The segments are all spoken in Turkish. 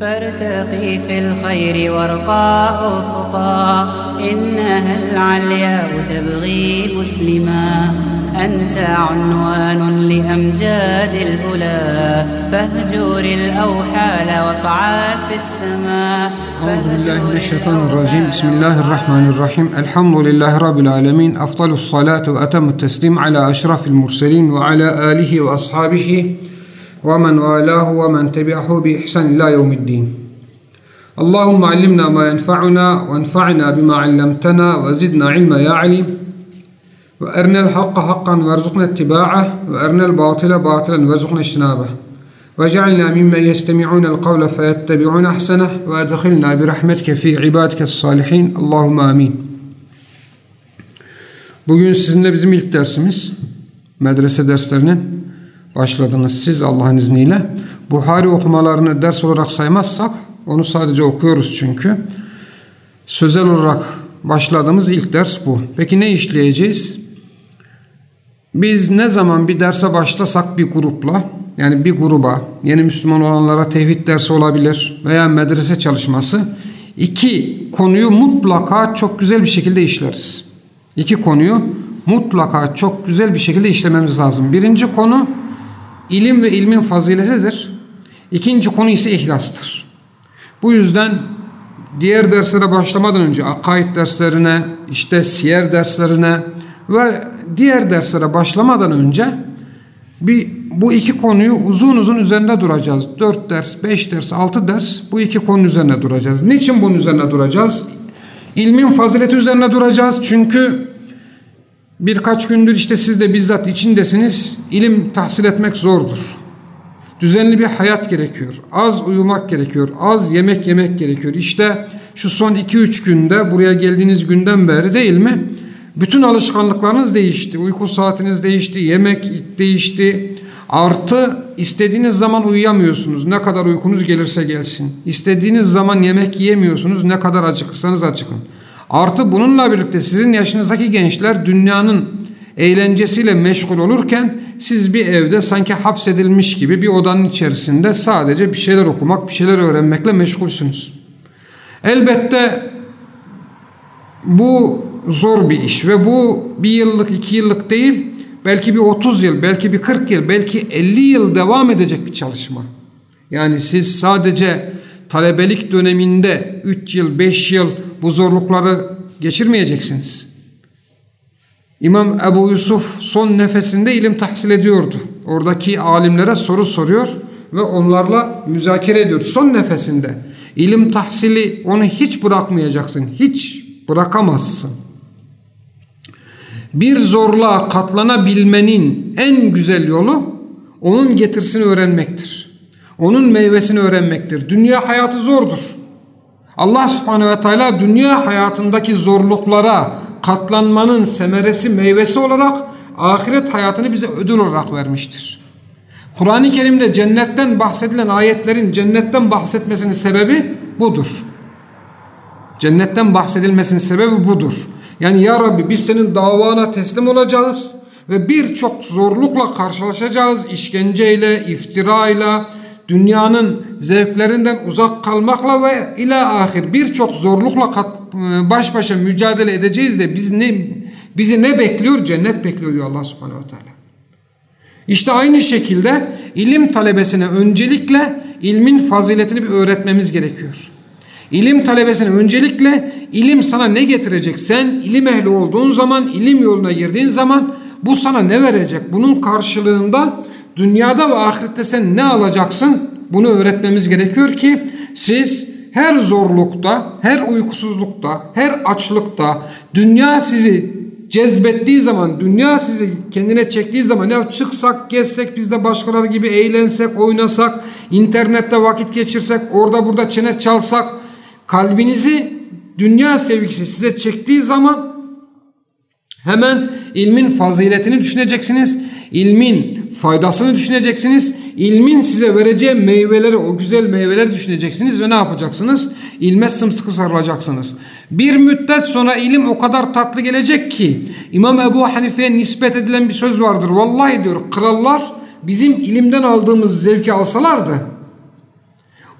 فارتقي في الخير وارقى أفقا إنها العلياء تبغي مسلما. أنت عنوان لأمجاد الأولى فاهجر الأوحال واصعد في السماء أعوذ بالله من الشيطان الرجيم. بسم الله الرحمن الرحيم. الحمد لله رب العالمين. أفضل الصلاة وأتم التسليم على أشرف المرسلين وعلى آله وأصحابه ومن والاه ومن تبعه بإحسان إلى يوم الدين. اللهم علمنا ما ينفعنا وانفعنا بما علمتنا وزدنا علما يا عليم. وأرنا الحق حقا وارزقنا اتباعه وأرنا الباطل باطلا وارزقنا اجتنابه. واجعلنا ممن يستمعون القول فيتبعون أحسنه وأدخلنا برحمتك في عبادك الصالحين. اللهم آمين. Bugün sizinle bizim ilk dersimiz medrese derslerinin başladınız siz Allah'ın izniyle. Buhari okumalarını ders olarak saymazsak onu sadece okuyoruz çünkü. Sözel olarak başladığımız ilk ders bu. Peki ne işleyeceğiz? Biz ne zaman bir derse başlasak bir grupla yani bir gruba yeni Müslüman olanlara tevhid dersi olabilir veya medrese çalışması iki konuyu mutlaka çok güzel bir şekilde işleriz. İki konuyu mutlaka çok güzel bir şekilde işlememiz lazım. Birinci konu ilim ve ilmin faziletidir. İkinci konu ise ihlastır. Bu yüzden diğer derslere başlamadan önce akaid derslerine, işte siyer derslerine ve diğer derslere başlamadan önce bir bu iki konuyu uzun uzun üzerinde duracağız. Dört ders, beş ders, altı ders bu iki konu üzerine duracağız. Niçin bunun üzerine duracağız? İlmin fazileti üzerine duracağız. Çünkü birkaç gündür işte siz de bizzat içindesiniz. İlim tahsil etmek zordur. Düzenli bir hayat gerekiyor. Az uyumak gerekiyor. Az yemek yemek gerekiyor. İşte şu son 2-3 günde buraya geldiğiniz günden beri değil mi? Bütün alışkanlıklarınız değişti. Uyku saatiniz değişti. Yemek değişti. Artı istediğiniz zaman uyuyamıyorsunuz. Ne kadar uykunuz gelirse gelsin. İstediğiniz zaman yemek yiyemiyorsunuz. Ne kadar acıkırsanız acıkın. Artı bununla birlikte sizin yaşınızdaki gençler dünyanın eğlencesiyle meşgul olurken siz bir evde sanki hapsedilmiş gibi bir odanın içerisinde sadece bir şeyler okumak, bir şeyler öğrenmekle meşgulsünüz. Elbette bu zor bir iş ve bu bir yıllık, iki yıllık değil, belki bir 30 yıl, belki bir 40 yıl, belki 50 yıl devam edecek bir çalışma. Yani siz sadece talebelik döneminde 3 yıl, 5 yıl bu zorlukları geçirmeyeceksiniz. İmam Ebu Yusuf son nefesinde ilim tahsil ediyordu. Oradaki alimlere soru soruyor ve onlarla müzakere ediyor. Son nefesinde ilim tahsili onu hiç bırakmayacaksın. Hiç bırakamazsın. Bir zorluğa katlanabilmenin en güzel yolu onun getirsini öğrenmektir. Onun meyvesini öğrenmektir. Dünya hayatı zordur. Allah subhanehu ve teala dünya hayatındaki zorluklara katlanmanın semeresi meyvesi olarak ahiret hayatını bize ödül olarak vermiştir. Kur'an-ı Kerim'de cennetten bahsedilen ayetlerin cennetten bahsetmesinin sebebi budur. Cennetten bahsedilmesinin sebebi budur. Yani ya Rabbi biz senin davana teslim olacağız ve birçok zorlukla karşılaşacağız. işkenceyle, iftirayla, dünyanın zevklerinden uzak kalmakla ve ila ahir birçok zorlukla baş başa mücadele edeceğiz de biz ne bizi ne bekliyor? Cennet bekliyor diyor Allah Subhanahu ve Teala. İşte aynı şekilde ilim talebesine öncelikle ilmin faziletini bir öğretmemiz gerekiyor. İlim talebesine öncelikle ilim sana ne getirecek? Sen ilim ehli olduğun zaman, ilim yoluna girdiğin zaman bu sana ne verecek? Bunun karşılığında dünyada ve ahirette sen ne alacaksın? Bunu öğretmemiz gerekiyor ki siz her zorlukta, her uykusuzlukta, her açlıkta dünya sizi cezbettiği zaman, dünya sizi kendine çektiği zaman ya çıksak, gezsek, biz de başkaları gibi eğlensek, oynasak, internette vakit geçirsek, orada burada çene çalsak, kalbinizi dünya sevgisi size çektiği zaman hemen ilmin faziletini düşüneceksiniz. ilmin faydasını düşüneceksiniz. ilmin size vereceği meyveleri, o güzel meyveleri düşüneceksiniz ve ne yapacaksınız? İlme sımsıkı sarılacaksınız. Bir müddet sonra ilim o kadar tatlı gelecek ki İmam Ebu Hanife'ye nispet edilen bir söz vardır. Vallahi diyor krallar bizim ilimden aldığımız zevki alsalardı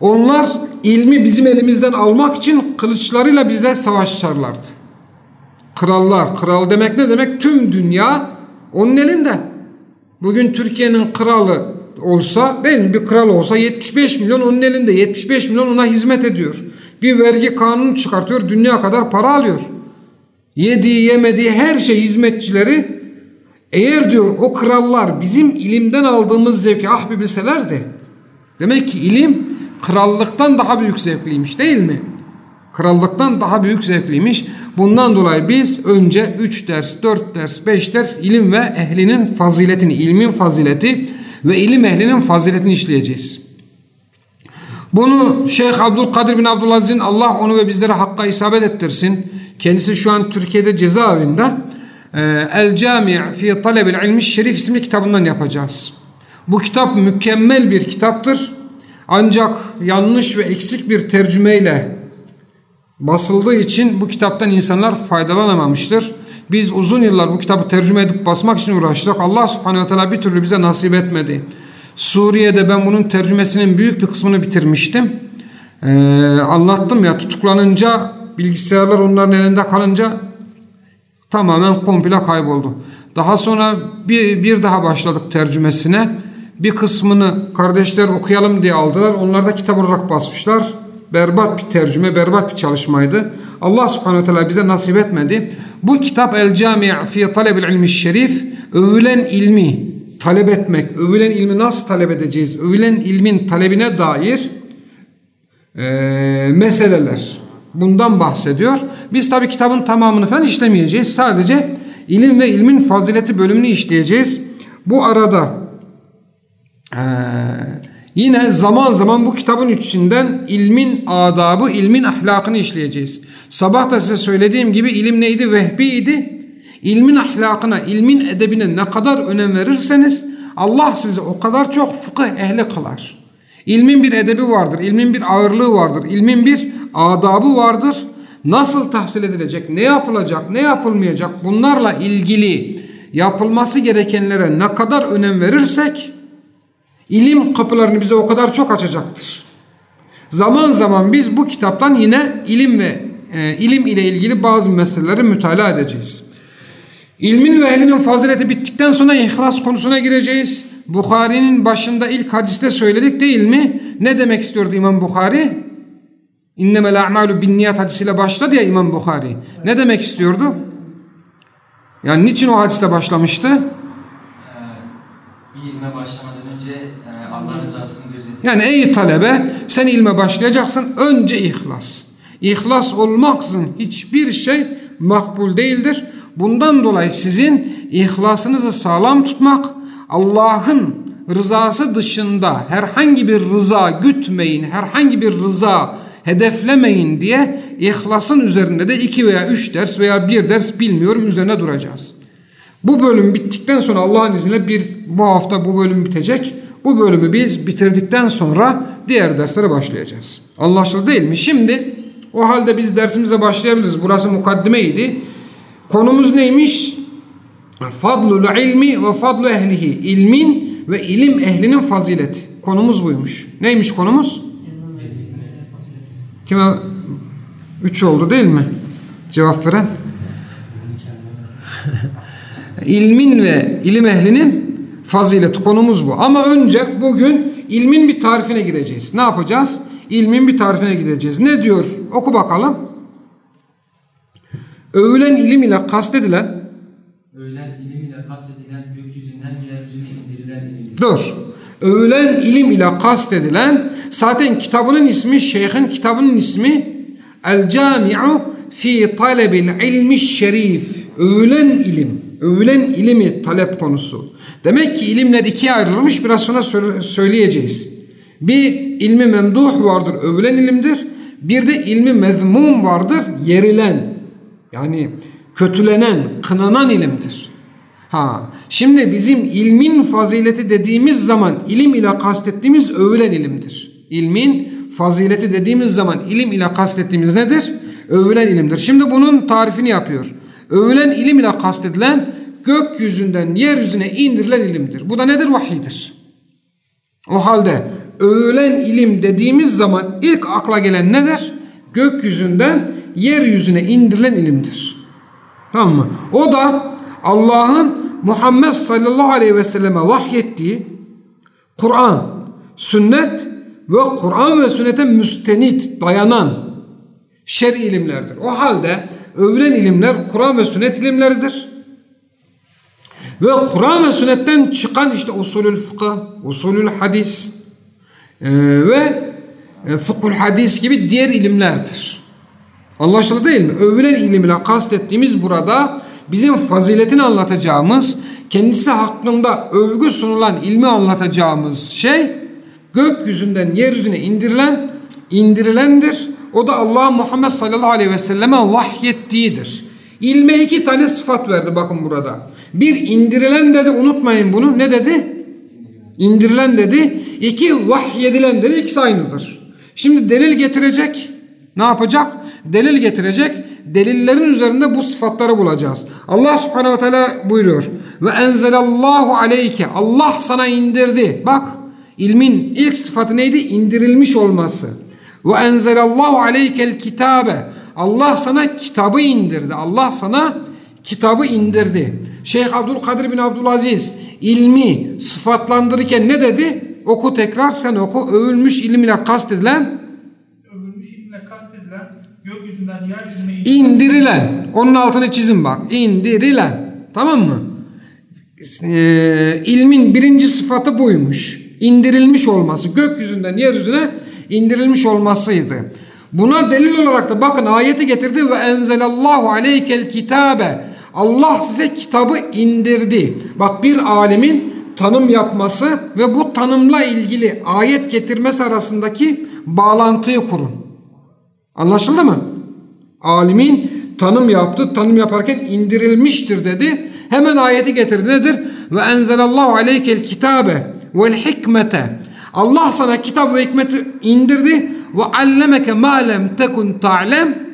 Onlar ilmi bizim elimizden almak için kılıçlarıyla bizden savaşlarlardı. Krallar, kral demek ne demek? Tüm dünya onun elinde. Bugün Türkiye'nin kralı olsa değil mi? Bir kral olsa 75 milyon onun elinde. 75 milyon ona hizmet ediyor. Bir vergi kanunu çıkartıyor. Dünya kadar para alıyor. Yediği yemediği her şey hizmetçileri eğer diyor o krallar bizim ilimden aldığımız zevki ah bir bilselerdi. Demek ki ilim krallıktan daha büyük zevkliymiş değil mi? Krallıktan daha büyük zevkliymiş. Bundan dolayı biz önce 3 ders, 4 ders, 5 ders ilim ve ehlinin faziletini, ilmin fazileti ve ilim ehlinin faziletini işleyeceğiz. Bunu Şeyh Abdülkadir bin Abdülaziz'in Allah onu ve bizlere hakka isabet ettirsin. Kendisi şu an Türkiye'de cezaevinde. Ee, El Cami' fi Talebil İlmi Şerif isimli kitabından yapacağız. Bu kitap mükemmel bir kitaptır. Ancak yanlış ve eksik bir tercümeyle basıldığı için bu kitaptan insanlar faydalanamamıştır. Biz uzun yıllar bu kitabı tercüme edip basmak için uğraştık. Allah subhanehu ve teala bir türlü bize nasip etmedi. Suriye'de ben bunun tercümesinin büyük bir kısmını bitirmiştim. Ee, anlattım ya tutuklanınca bilgisayarlar onların elinde kalınca tamamen komple kayboldu. Daha sonra bir, bir daha başladık tercümesine. Bir kısmını kardeşler okuyalım diye aldılar. Onlar da kitap olarak basmışlar. Berbat bir tercüme, berbat bir çalışmaydı. Allah subhanahu teala bize nasip etmedi. Bu kitap El Cami' fi Talebil İlmi Şerif övülen ilmi talep etmek, övülen ilmi nasıl talep edeceğiz, övülen ilmin talebine dair e, meseleler. Bundan bahsediyor. Biz tabi kitabın tamamını falan işlemeyeceğiz. Sadece ilim ve ilmin fazileti bölümünü işleyeceğiz. Bu arada e, yine zaman zaman bu kitabın içinden ilmin adabı, ilmin ahlakını işleyeceğiz. Sabah da size söylediğim gibi ilim neydi? Vehbiydi. İlmin ahlakına, ilmin edebine ne kadar önem verirseniz Allah sizi o kadar çok fıkıh ehli kılar. İlmin bir edebi vardır, ilmin bir ağırlığı vardır, ilmin bir adabı vardır. Nasıl tahsil edilecek, ne yapılacak, ne yapılmayacak bunlarla ilgili yapılması gerekenlere ne kadar önem verirsek ilim kapılarını bize o kadar çok açacaktır. Zaman zaman biz bu kitaptan yine ilim ve e, ilim ile ilgili bazı meseleleri mütalaa edeceğiz. İlmin ve ehlinin fazileti bittikten sonra ihlas konusuna gireceğiz. Bukhari'nin başında ilk hadiste söyledik değil mi? Ne demek istiyordu İmam Bukhari? İnnemel a'malu bin niyat hadisiyle başladı ya İmam Bukhari. Ne demek istiyordu? Yani niçin o hadiste başlamıştı? Ee, ilme başlamadan önce e, Allah rızasını gözetmek. Yani ey talebe sen ilme başlayacaksın önce ihlas. İhlas olmaksızın hiçbir şey makbul değildir. Bundan dolayı sizin ihlasınızı sağlam tutmak, Allah'ın rızası dışında herhangi bir rıza gütmeyin, herhangi bir rıza hedeflemeyin diye ihlasın üzerinde de iki veya üç ders veya bir ders bilmiyorum üzerine duracağız. Bu bölüm bittikten sonra Allah'ın izniyle bir bu hafta bu bölüm bitecek. Bu bölümü biz bitirdikten sonra diğer derslere başlayacağız. Anlaşıldı değil mi? Şimdi o halde biz dersimize başlayabiliriz. Burası mukaddimeydi. Konumuz neymiş? Fadlul ilmi ve fadlu ehlihi. İlmin ve ilim ehlinin fazileti. Konumuz buymuş. Neymiş konumuz? Kime? Üç oldu değil mi? Cevap veren. İlmin ve ilim ehlinin fazileti konumuz bu. Ama önce bugün ilmin bir tarifine gireceğiz. Ne yapacağız? İlmin bir tarifine gideceğiz. Ne diyor? Oku bakalım. Övülen ilim ile kastedilen Övülen ilim ile kastedilen gökyüzünden yeryüzüne indirilen ilimdir. Dur. Övülen ilim ile kastedilen zaten kitabının ismi, şeyhin kitabının ismi El Cami'u fi talebil ilmi şerif. Övülen ilim. Övülen ilimi talep konusu. Demek ki ilimler ikiye ayrılmış biraz sonra söyleyeceğiz. Bir ilmi memduh vardır, övülen ilimdir. Bir de ilmi mezmum vardır, yerilen. Yani kötülenen, kınanan ilimdir. Ha, şimdi bizim ilmin fazileti dediğimiz zaman ilim ile kastettiğimiz övülen ilimdir. İlmin fazileti dediğimiz zaman ilim ile kastettiğimiz nedir? Övülen ilimdir. Şimdi bunun tarifini yapıyor. Övülen ilim ile kastedilen gökyüzünden yeryüzüne indirilen ilimdir. Bu da nedir? Vahiydir. O halde övülen ilim dediğimiz zaman ilk akla gelen nedir? Gökyüzünden yeryüzüne indirilen ilimdir. Tamam mı? O da Allah'ın Muhammed sallallahu aleyhi ve selleme vahyettiği Kur'an, sünnet ve Kur'an ve sünnete müstenit, dayanan şer'i ilimlerdir. O halde övülen ilimler Kur'an ve sünnet ilimleridir. Ve Kur'an ve sünnetten çıkan işte usulül fıkıh, usulül hadis e, ve e, fıkhul hadis gibi diğer ilimlerdir. Anlaşıldı değil mi? Övülen ilim ile kastettiğimiz burada bizim faziletini anlatacağımız, kendisi hakkında övgü sunulan ilmi anlatacağımız şey gökyüzünden yeryüzüne indirilen, indirilendir. O da Allah Muhammed sallallahu aleyhi ve selleme vahyettiğidir. İlme iki tane sıfat verdi bakın burada. Bir indirilen dedi unutmayın bunu. Ne dedi? İndirilen dedi. İki vahyedilen dedi. İkisi aynıdır. Şimdi delil getirecek. Ne yapacak? Delil getirecek. Delillerin üzerinde bu sıfatları bulacağız. Allah subhanehu ve teala buyuruyor. Ve enzelallahu aleyke. Allah sana indirdi. Bak ilmin ilk sıfatı neydi? İndirilmiş olması. Ve enzelallahu aleykel kitabe. Allah sana kitabı indirdi. Allah sana kitabı indirdi. Şeyh Abdülkadir bin Abdülaziz ilmi sıfatlandırırken ne dedi? Oku tekrar sen oku. Övülmüş ilim ile kastedilen övülmüş ilimle kastedilen gökyüzünden yeryüzüne indirilen. Onun altını çizin bak. İndirilen. Tamam mı? Ee, ilmin birinci sıfatı buymuş. İndirilmiş olması. Gökyüzünden yeryüzüne indirilmiş olmasıydı. Buna delil olarak da bakın ayeti getirdi ve enzelallahu aleykel kitabe. Allah size kitabı indirdi. Bak bir alimin tanım yapması ve bu tanımla ilgili ayet getirmesi arasındaki bağlantıyı kurun. Anlaşıldı mı? Alimin tanım yaptı. Tanım yaparken indirilmiştir dedi. Hemen ayeti getirdi. Nedir? Ve enzelallahu aleykel kitabe vel hikmete. Allah sana kitap ve hikmeti indirdi ve allemeke ma lem tekun ta'lem.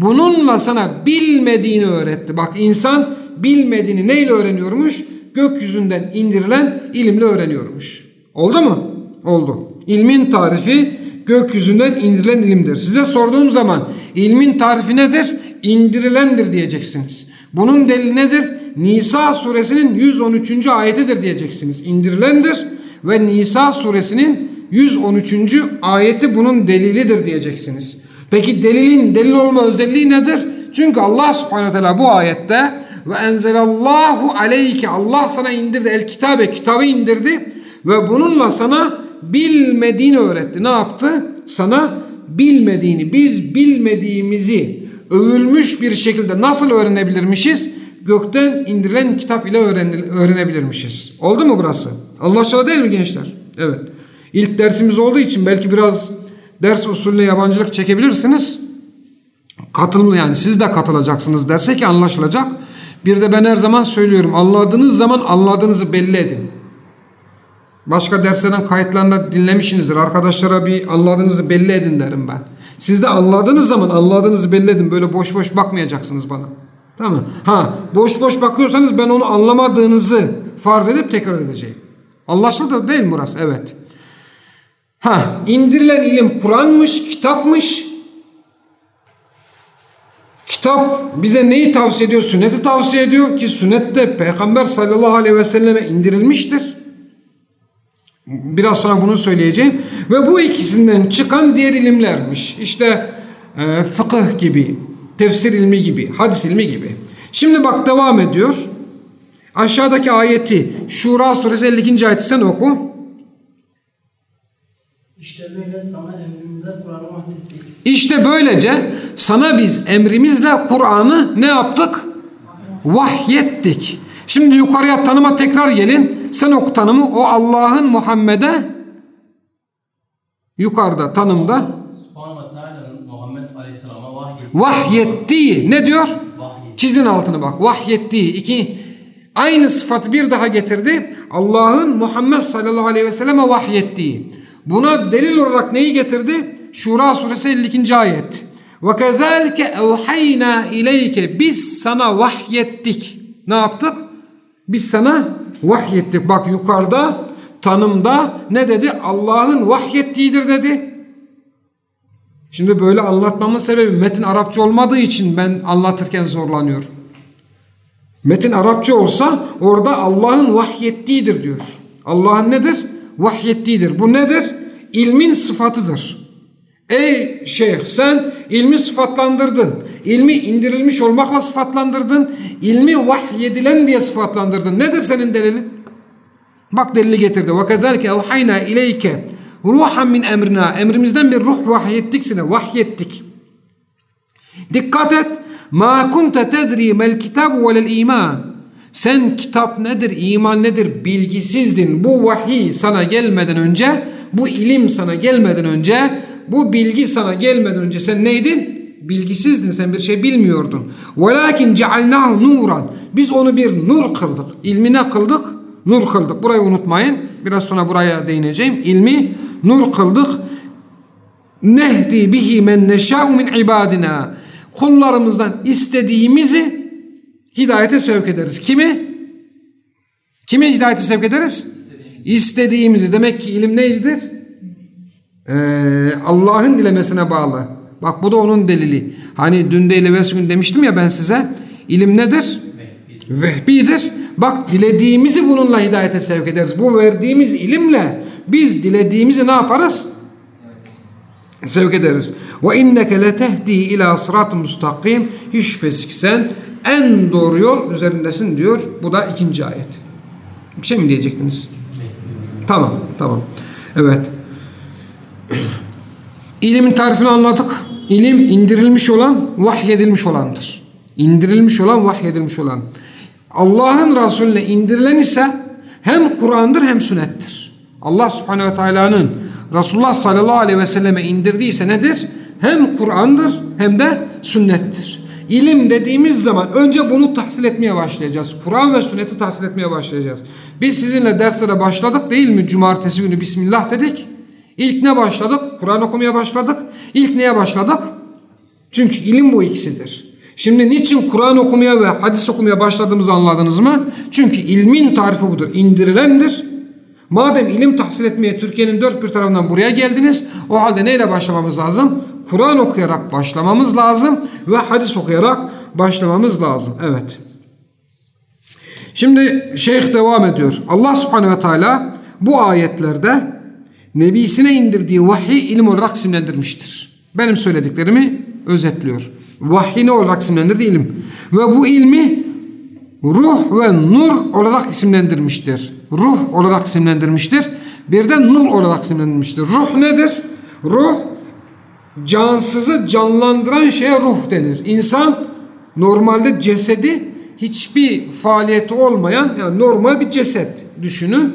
Bununla sana bilmediğini öğretti. Bak insan bilmediğini neyle öğreniyormuş? Gökyüzünden indirilen ilimle öğreniyormuş. Oldu mu? Oldu. İlmin tarifi gökyüzünden indirilen ilimdir. Size sorduğum zaman ilmin tarifi nedir? İndirilendir diyeceksiniz. Bunun delili nedir? Nisa suresinin 113. ayetidir diyeceksiniz. İndirilendir ve Nisa suresinin 113. ayeti bunun delilidir diyeceksiniz. Peki delilin delil olma özelliği nedir? Çünkü Allah subhanahu teala bu ayette ve enzelallahu aleyke Allah sana indirdi el kitabe kitabı indirdi ve bununla sana bilmediğini öğretti. Ne yaptı? Sana bilmediğini biz bilmediğimizi övülmüş bir şekilde nasıl öğrenebilirmişiz? Gökten indirilen kitap ile öğrenebilirmişiz. Oldu mu burası? Anlaşıldı değil mi gençler? Evet. İlk dersimiz olduğu için belki biraz ders usulüne yabancılık çekebilirsiniz. Katılımlı yani siz de katılacaksınız derse ki anlaşılacak. Bir de ben her zaman söylüyorum anladığınız zaman anladığınızı belli edin. Başka derslerin kayıtlarında dinlemişsinizdir. Arkadaşlara bir anladığınızı belli edin derim ben. Siz de anladığınız zaman anladığınızı belli edin. Böyle boş boş bakmayacaksınız bana. Tamam mı? Ha boş boş bakıyorsanız ben onu anlamadığınızı farz edip tekrar edeceğim. Anlaşıldı değil mi burası? Evet. Ha indirilen ilim Kur'an'mış, kitapmış. Kitap bize neyi tavsiye ediyor? Sünneti tavsiye ediyor ki sünnette Peygamber sallallahu aleyhi ve selleme indirilmiştir. Biraz sonra bunu söyleyeceğim. Ve bu ikisinden çıkan diğer ilimlermiş. İşte e, fıkıh gibi, tefsir ilmi gibi, hadis ilmi gibi. Şimdi bak devam ediyor. Aşağıdaki ayeti Şura suresi 52. ayeti sen oku. İşte böyle sana emrimize Kur'an'ı vahyettik. İşte böylece sana biz emrimizle Kur'an'ı ne yaptık? Vahyettik. Şimdi yukarıya tanıma tekrar gelin. Sen oku tanımı o Allah'ın Muhammed'e yukarıda tanımda Muhammed Aleyhisselam'a vahyettiği vahyettiği ne diyor? Çizin altını bak. Vahyettiği. iki aynı sıfatı bir daha getirdi. Allah'ın Muhammed sallallahu aleyhi ve selleme vahyettiği. Buna delil olarak neyi getirdi? Şura suresi 52. ayet. Kezalike evhayna ileyke biz sana vahyettik. Ne yaptık? Biz sana vahyettik. Bak yukarıda tanımda ne dedi? Allah'ın vahyettiğidir dedi. Şimdi böyle anlatmamın sebebi metin Arapça olmadığı için ben anlatırken zorlanıyorum. Metin Arapça olsa orada Allah'ın vahyettiğidir diyor. Allah'ın nedir? Vahyettiğidir. Bu nedir? İlmin sıfatıdır. Ey şeyh sen ilmi sıfatlandırdın. İlmi indirilmiş olmakla sıfatlandırdın. İlmi vahyedilen diye sıfatlandırdın. Nedir senin delilin? Bak delili getirdi. وَكَذَلْكَ اَوْحَيْنَا اِلَيْكَ ruhan min emrina. Emrimizden bir ruh vahyettik sana. Vahyettik. Dikkat et. Ma kunte tedri mel kitabu velel iman. Sen kitap nedir, iman nedir bilgisizdin. Bu vahiy sana gelmeden önce, bu ilim sana gelmeden önce, bu bilgi sana gelmeden önce sen neydin? Bilgisizdin, sen bir şey bilmiyordun. Velakin cealnahu nuran. Biz onu bir nur kıldık. İlmi ne kıldık? Nur kıldık. Burayı unutmayın. Biraz sonra buraya değineceğim. İlmi nur kıldık. Nehdi bihi men neşâ'u min ibadina. Kullarımızdan istediğimizi hidayete sevk ederiz. Kimi? Kimi hidayete sevk ederiz? İstediğimizi. Demek ki ilim neydidir? Ee, Allah'ın dilemesine bağlı. Bak bu da onun delili. Hani dün değil evvelsi gün demiştim ya ben size. İlim nedir? Vehbidir. Bak dilediğimizi bununla hidayete sevk ederiz. Bu verdiğimiz ilimle biz dilediğimizi ne yaparız? Sevk ederiz. Ve inneke letehdi ila sırat-ı mustakim. Hiç şüphesiz ki sen en doğru yol üzerindesin diyor. Bu da ikinci ayet. Bir şey mi diyecektiniz? Tamam, tamam. Evet. İlimin tarifini anladık. İlim indirilmiş olan, vahyedilmiş olandır. İndirilmiş olan, vahyedilmiş olan. Allah'ın Resulüne indirilen ise hem Kur'an'dır hem sünnettir. Allah subhanehu ve teala'nın Resulullah sallallahu aleyhi ve selleme indirdiyse nedir? Hem Kur'an'dır hem de sünnettir. İlim dediğimiz zaman önce bunu tahsil etmeye başlayacağız. Kur'an ve sünneti tahsil etmeye başlayacağız. Biz sizinle derslere başladık değil mi? Cumartesi günü Bismillah dedik. İlk ne başladık? Kur'an okumaya başladık. İlk neye başladık? Çünkü ilim bu ikisidir. Şimdi niçin Kur'an okumaya ve hadis okumaya başladığımızı anladınız mı? Çünkü ilmin tarifi budur. İndirilendir. Madem ilim tahsil etmeye Türkiye'nin dört bir tarafından buraya geldiniz, o halde neyle başlamamız lazım? Kur'an okuyarak başlamamız lazım ve hadis okuyarak başlamamız lazım. Evet. Şimdi şeyh devam ediyor. Allah subhanehu ve teala bu ayetlerde nebisine indirdiği vahiy ilim olarak isimlendirmiştir. Benim söylediklerimi özetliyor. Vahiy ne olarak isimlendirdi? İlim. Ve bu ilmi ruh ve nur olarak isimlendirmiştir. Ruh olarak isimlendirmiştir. Bir de nur olarak isimlendirmiştir. Ruh nedir? Ruh cansızı canlandıran şeye ruh denir. İnsan normalde cesedi hiçbir faaliyeti olmayan yani normal bir ceset düşünün.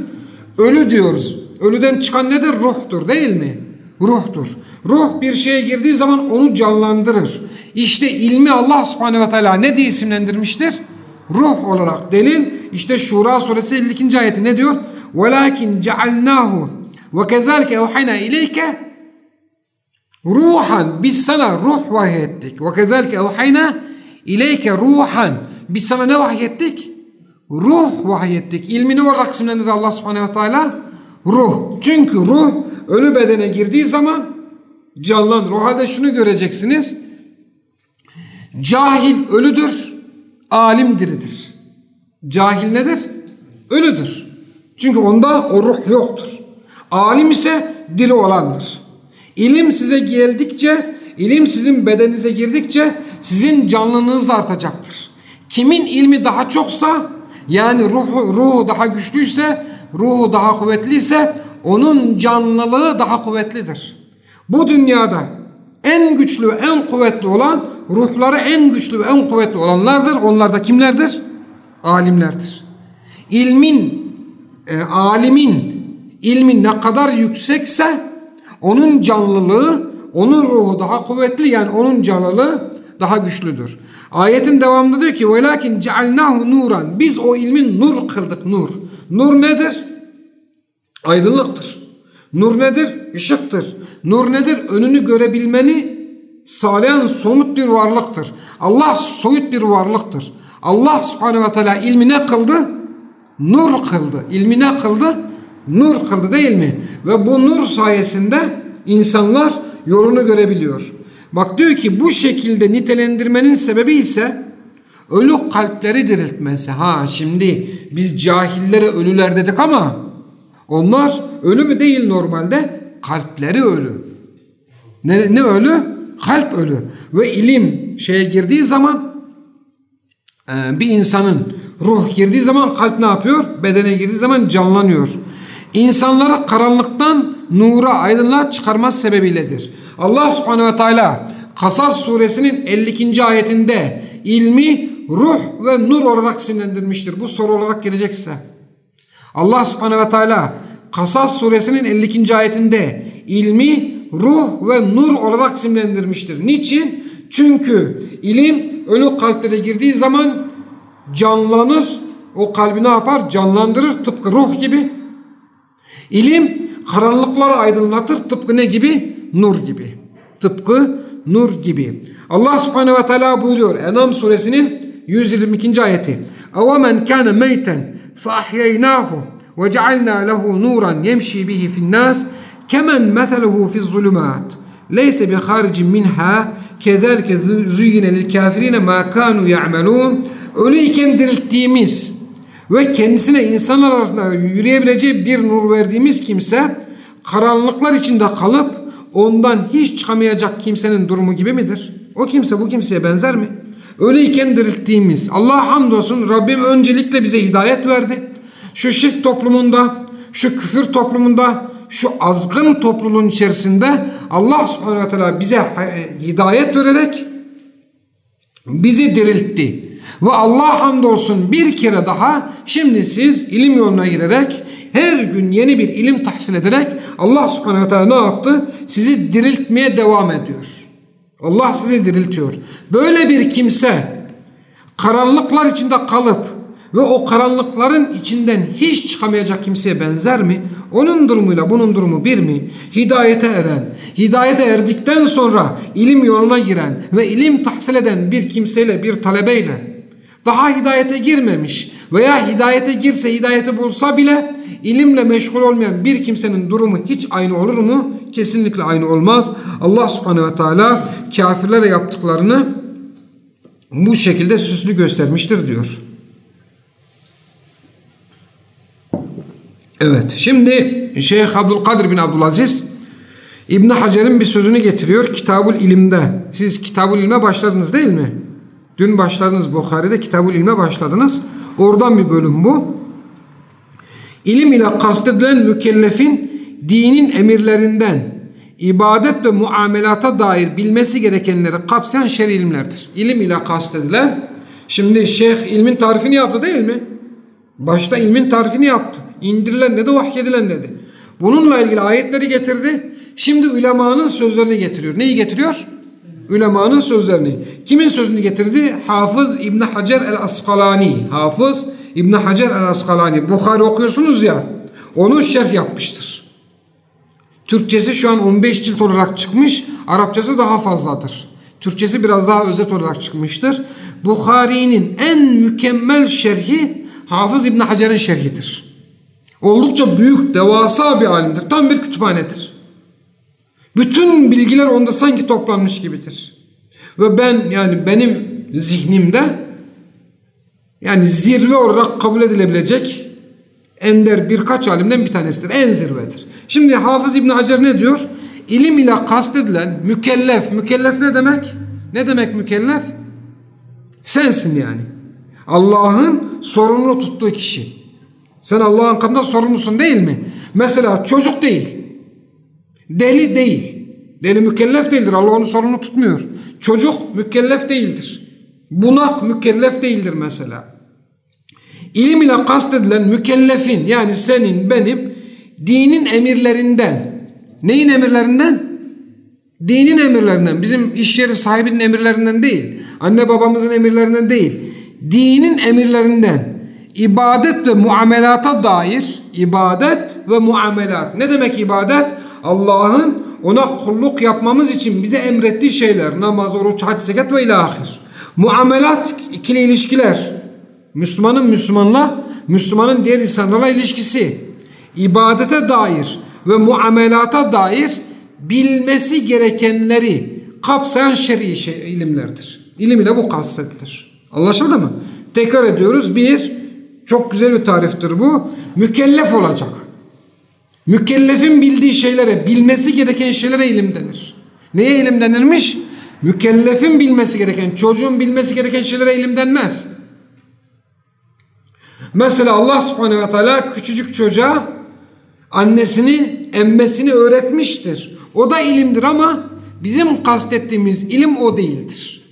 Ölü diyoruz. Ölüden çıkan nedir? Ruhtur değil mi? Ruhtur. Ruh bir şeye girdiği zaman onu canlandırır. İşte ilmi Allah subhanehu ve teala ne diye isimlendirmiştir? Ruh olarak delil. İşte Şura suresi 52. ayeti ne diyor? وَلَاكِنْ جَعَلْنَاهُ وَكَذَلْكَ اَوْحَيْنَا اِلَيْكَ Ruhan biz sana ruh vahyettik. Ve kezalike evhayna ileyke ruhan. Biz sana ne vahyettik? Ruh vahyettik. İlmini orada kısımlarında Allah subhanehu ve teala ruh. Çünkü ruh ölü bedene girdiği zaman canlanır. O halde şunu göreceksiniz. Cahil ölüdür, alim diridir. Cahil nedir? Ölüdür. Çünkü onda o ruh yoktur. Alim ise diri olandır. İlim size geldikçe, ilim sizin bedeninize girdikçe sizin canlılığınız artacaktır. Kimin ilmi daha çoksa, yani ruhu, ruhu daha güçlüyse, ruhu daha kuvvetliyse onun canlılığı daha kuvvetlidir. Bu dünyada en güçlü, en kuvvetli olan, ruhları en güçlü en kuvvetli olanlardır. Onlar da kimlerdir? Alimlerdir. İlmin, e, alimin ilmi ne kadar yüksekse onun canlılığı, onun ruhu daha kuvvetli yani onun canlılığı daha güçlüdür. Ayetin devamında diyor ki وَلَاكِنْ جَعَلْنَاهُ nuran. Biz o ilmin nur kıldık nur. Nur nedir? Aydınlıktır. Nur nedir? Işıktır. Nur nedir? Önünü görebilmeni sağlayan somut bir varlıktır. Allah soyut bir varlıktır. Allah subhanehu ve teala ilmi ne kıldı? Nur kıldı. İlmi ne kıldı? Nur kıldı değil mi? Ve bu nur sayesinde insanlar yolunu görebiliyor. Bak diyor ki bu şekilde nitelendirmenin sebebi ise ölü kalpleri diriltmesi. Ha şimdi biz cahillere ölüler dedik ama onlar ölü mü değil normalde? Kalpleri ölü. Ne, ne ölü? Kalp ölü. Ve ilim şeye girdiği zaman e, bir insanın ruh girdiği zaman kalp ne yapıyor? Bedene girdiği zaman canlanıyor. İnsanları karanlıktan nura, aydınlığa çıkarması sebebiyledir. Allah subhanehu ve teala Kasas suresinin 52. ayetinde ilmi ruh ve nur olarak isimlendirmiştir. Bu soru olarak gelecekse. Allah subhanehu ve teala Kasas suresinin 52. ayetinde ilmi ruh ve nur olarak isimlendirmiştir. Niçin? Çünkü ilim ölü kalplere girdiği zaman canlanır. O kalbi ne yapar? Canlandırır tıpkı ruh gibi. İlim karanlıkları aydınlatır tıpkı ne gibi? Nur gibi. Tıpkı nur gibi. Allah subhanehu ve teala buyuruyor Enam suresinin 122. ayeti. اَوَمَنْ كَانَ مَيْتًا فَاَحْيَيْنَاهُ وَجَعَلْنَا لَهُ نُورًا يَمْشِي بِهِ فِي النَّاسِ كَمَنْ مَثَلَهُ فِي الظُّلُمَاتِ لَيْسَ بِخَارِجٍ مِنْهَا كَذَلْكَ زُيِّنَ لِلْكَافِرِينَ مَا كَانُوا يَعْمَلُونَ Ölüyken dirilttiğimiz ve kendisine insanlar arasında yürüyebileceği bir nur verdiğimiz kimse karanlıklar içinde kalıp ondan hiç çıkamayacak kimsenin durumu gibi midir? O kimse bu kimseye benzer mi? Öyleyken dirilttiğimiz Allah hamdolsun Rabbim öncelikle bize hidayet verdi. Şu şirk toplumunda, şu küfür toplumunda, şu azgın topluluğun içerisinde Allah subhanahu teala bize hidayet vererek bizi diriltti. Ve Allah hamdolsun bir kere daha şimdi siz ilim yoluna girerek her gün yeni bir ilim tahsil ederek Allah subhanahu teala ne yaptı? Sizi diriltmeye devam ediyor. Allah sizi diriltiyor. Böyle bir kimse karanlıklar içinde kalıp ve o karanlıkların içinden hiç çıkamayacak kimseye benzer mi? Onun durumuyla bunun durumu bir mi? Hidayete eren, hidayete erdikten sonra ilim yoluna giren ve ilim tahsil eden bir kimseyle, bir talebeyle daha hidayete girmemiş veya hidayete girse hidayeti bulsa bile ilimle meşgul olmayan bir kimsenin durumu hiç aynı olur mu? Kesinlikle aynı olmaz. Allah subhanehu ve teala kafirlere yaptıklarını bu şekilde süslü göstermiştir diyor. Evet şimdi Şeyh Abdülkadir bin Abdülaziz İbn Hacer'in bir sözünü getiriyor Kitabul İlim'de. Siz Kitabul İlm'e başladınız değil mi? Dün başladınız Bukhari'de Kitabul İlm'e başladınız. Oradan bir bölüm bu. İlim ile kastedilen mükellefin dinin emirlerinden ibadet ve muamelata dair bilmesi gerekenleri kapsayan şer'i ilimlerdir. İlim ile kastedilen şimdi şeyh ilmin tarifini yaptı değil mi? Başta ilmin tarifini yaptı. İndirilen dedi, vahyedilen dedi. Bununla ilgili ayetleri getirdi. Şimdi ulemanın sözlerini getiriyor. Neyi getiriyor? Ulemanın sözlerini. Kimin sözünü getirdi? Hafız İbn Hacer el-Askalani. Hafız İbn Hacer el-Askalani. Bukhari okuyorsunuz ya. Onu şerh yapmıştır. Türkçesi şu an 15 cilt olarak çıkmış. Arapçası daha fazladır. Türkçesi biraz daha özet olarak çıkmıştır. Bukhari'nin en mükemmel şerhi Hafız İbn Hacer'in şerhidir. Oldukça büyük, devasa bir alimdir. Tam bir kütüphanedir. Bütün bilgiler onda sanki toplanmış gibidir. Ve ben yani benim zihnimde yani zirve olarak kabul edilebilecek ender birkaç alimden bir tanesidir. En zirvedir. Şimdi Hafız İbn Hacer ne diyor? İlim ile kastedilen mükellef. Mükellef ne demek? Ne demek mükellef? Sensin yani. Allah'ın sorumlu tuttuğu kişi. Sen Allah'ın katında sorumlusun değil mi? Mesela çocuk değil. Deli değil. Deli mükellef değildir. Allah onu sorumlu tutmuyor. Çocuk mükellef değildir. Bunak mükellef değildir mesela. İlim ile kastedilen mükellefin yani senin benim dinin emirlerinden. Neyin emirlerinden? Dinin emirlerinden. Bizim iş yeri sahibinin emirlerinden değil. Anne babamızın emirlerinden değil. Dinin emirlerinden. İbadet ve muamelata dair ibadet ve muamelat. Ne demek ibadet? Allah'ın ona kulluk yapmamız için bize emrettiği şeyler. Namaz, oruç, hac, zekat ve ilahir. Muamelat ikili ilişkiler. Müslümanın Müslümanla, Müslümanın diğer insanlarla ilişkisi. ibadete dair ve muamelata dair bilmesi gerekenleri kapsayan şer'i şey, ilimlerdir. İlim ile bu kastedilir. Anlaşıldı mı? Tekrar ediyoruz. Bir, çok güzel bir tariftir bu. Mükellef olacak. Mükellefin bildiği şeylere, bilmesi gereken şeylere ilim denir. Neye ilim denilmiş? Mükellefin bilmesi gereken, çocuğun bilmesi gereken şeylere ilim denmez. Mesela Allah subhanehu ve teala küçücük çocuğa annesini emmesini öğretmiştir. O da ilimdir ama bizim kastettiğimiz ilim o değildir.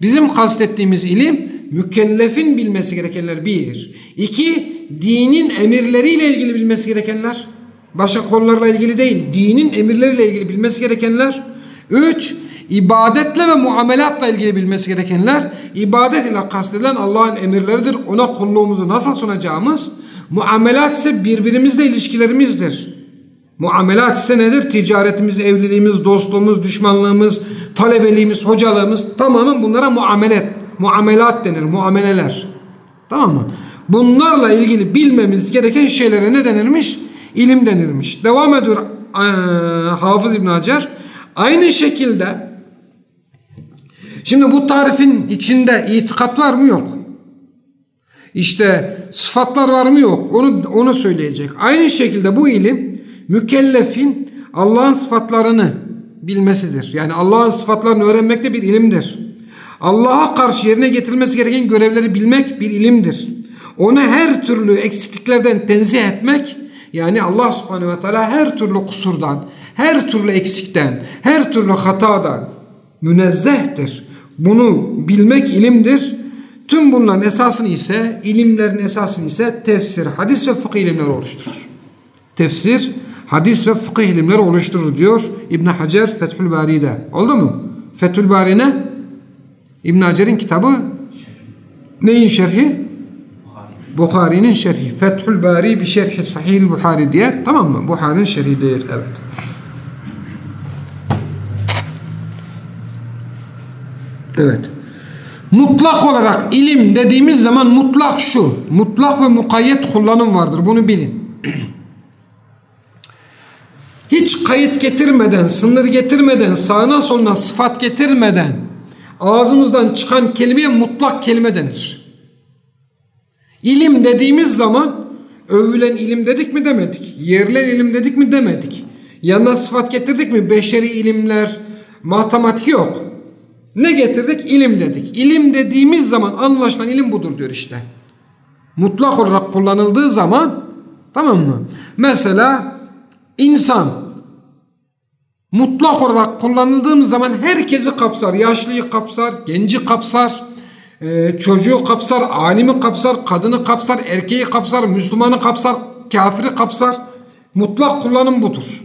Bizim kastettiğimiz ilim mükellefin bilmesi gerekenler bir. İki, dinin emirleriyle ilgili bilmesi gerekenler. Başka konularla ilgili değil, dinin emirleriyle ilgili bilmesi gerekenler. Üç, ibadetle ve muamelatla ilgili bilmesi gerekenler. İbadet ile kastedilen Allah'ın emirleridir. Ona kulluğumuzu nasıl sunacağımız. Muamelat ise birbirimizle ilişkilerimizdir. Muamelat ise nedir? Ticaretimiz, evliliğimiz, dostluğumuz, düşmanlığımız, talebeliğimiz, hocalığımız tamamen bunlara muamelet, muamelat denir, muameleler. Tamam mı? Bunlarla ilgili bilmemiz gereken şeylere ne denirmiş? İlim denirmiş. Devam ediyor ee, Hafız İbn Hacer. Aynı şekilde şimdi bu tarifin içinde itikat var mı yok? İşte sıfatlar var mı yok? Onu onu söyleyecek. Aynı şekilde bu ilim mükellefin Allah'ın sıfatlarını bilmesidir. Yani Allah'ın sıfatlarını öğrenmek de bir ilimdir. Allah'a karşı yerine getirilmesi gereken görevleri bilmek bir ilimdir. Onu her türlü eksikliklerden tenzih etmek yani Allah subhanehu ve teala her türlü kusurdan, her türlü eksikten, her türlü hatadan münezzehtir. Bunu bilmek ilimdir. Tüm bunların esasını ise, ilimlerin esasını ise tefsir, hadis ve fıkıh ilimleri oluşturur. Tefsir, hadis ve fıkıh ilimleri oluşturur diyor İbn Hacer Fethül Bari'de. Oldu mu? Fethül Bari ne? İbn Hacer'in kitabı neyin şerhi? Bukhari'nin şerhi. Fethül Bari bir şerhi sahih Buhari diye. Tamam mı? Buhari'nin şerhidir. Evet. Evet. Mutlak olarak ilim dediğimiz zaman mutlak şu. Mutlak ve mukayyet kullanım vardır. Bunu bilin. Hiç kayıt getirmeden, sınır getirmeden, sağına soluna sıfat getirmeden ağzımızdan çıkan kelimeye mutlak kelime denir. İlim dediğimiz zaman övülen ilim dedik mi demedik. Yerilen ilim dedik mi demedik. Yanına sıfat getirdik mi? Beşeri ilimler, matematik yok. Ne getirdik? İlim dedik. İlim dediğimiz zaman anlaşılan ilim budur diyor işte. Mutlak olarak kullanıldığı zaman tamam mı? Mesela insan mutlak olarak kullanıldığımız zaman herkesi kapsar. Yaşlıyı kapsar, genci kapsar, e, çocuğu kapsar, alimi kapsar, kadını kapsar, erkeği kapsar, Müslümanı kapsar, kafiri kapsar. Mutlak kullanım budur.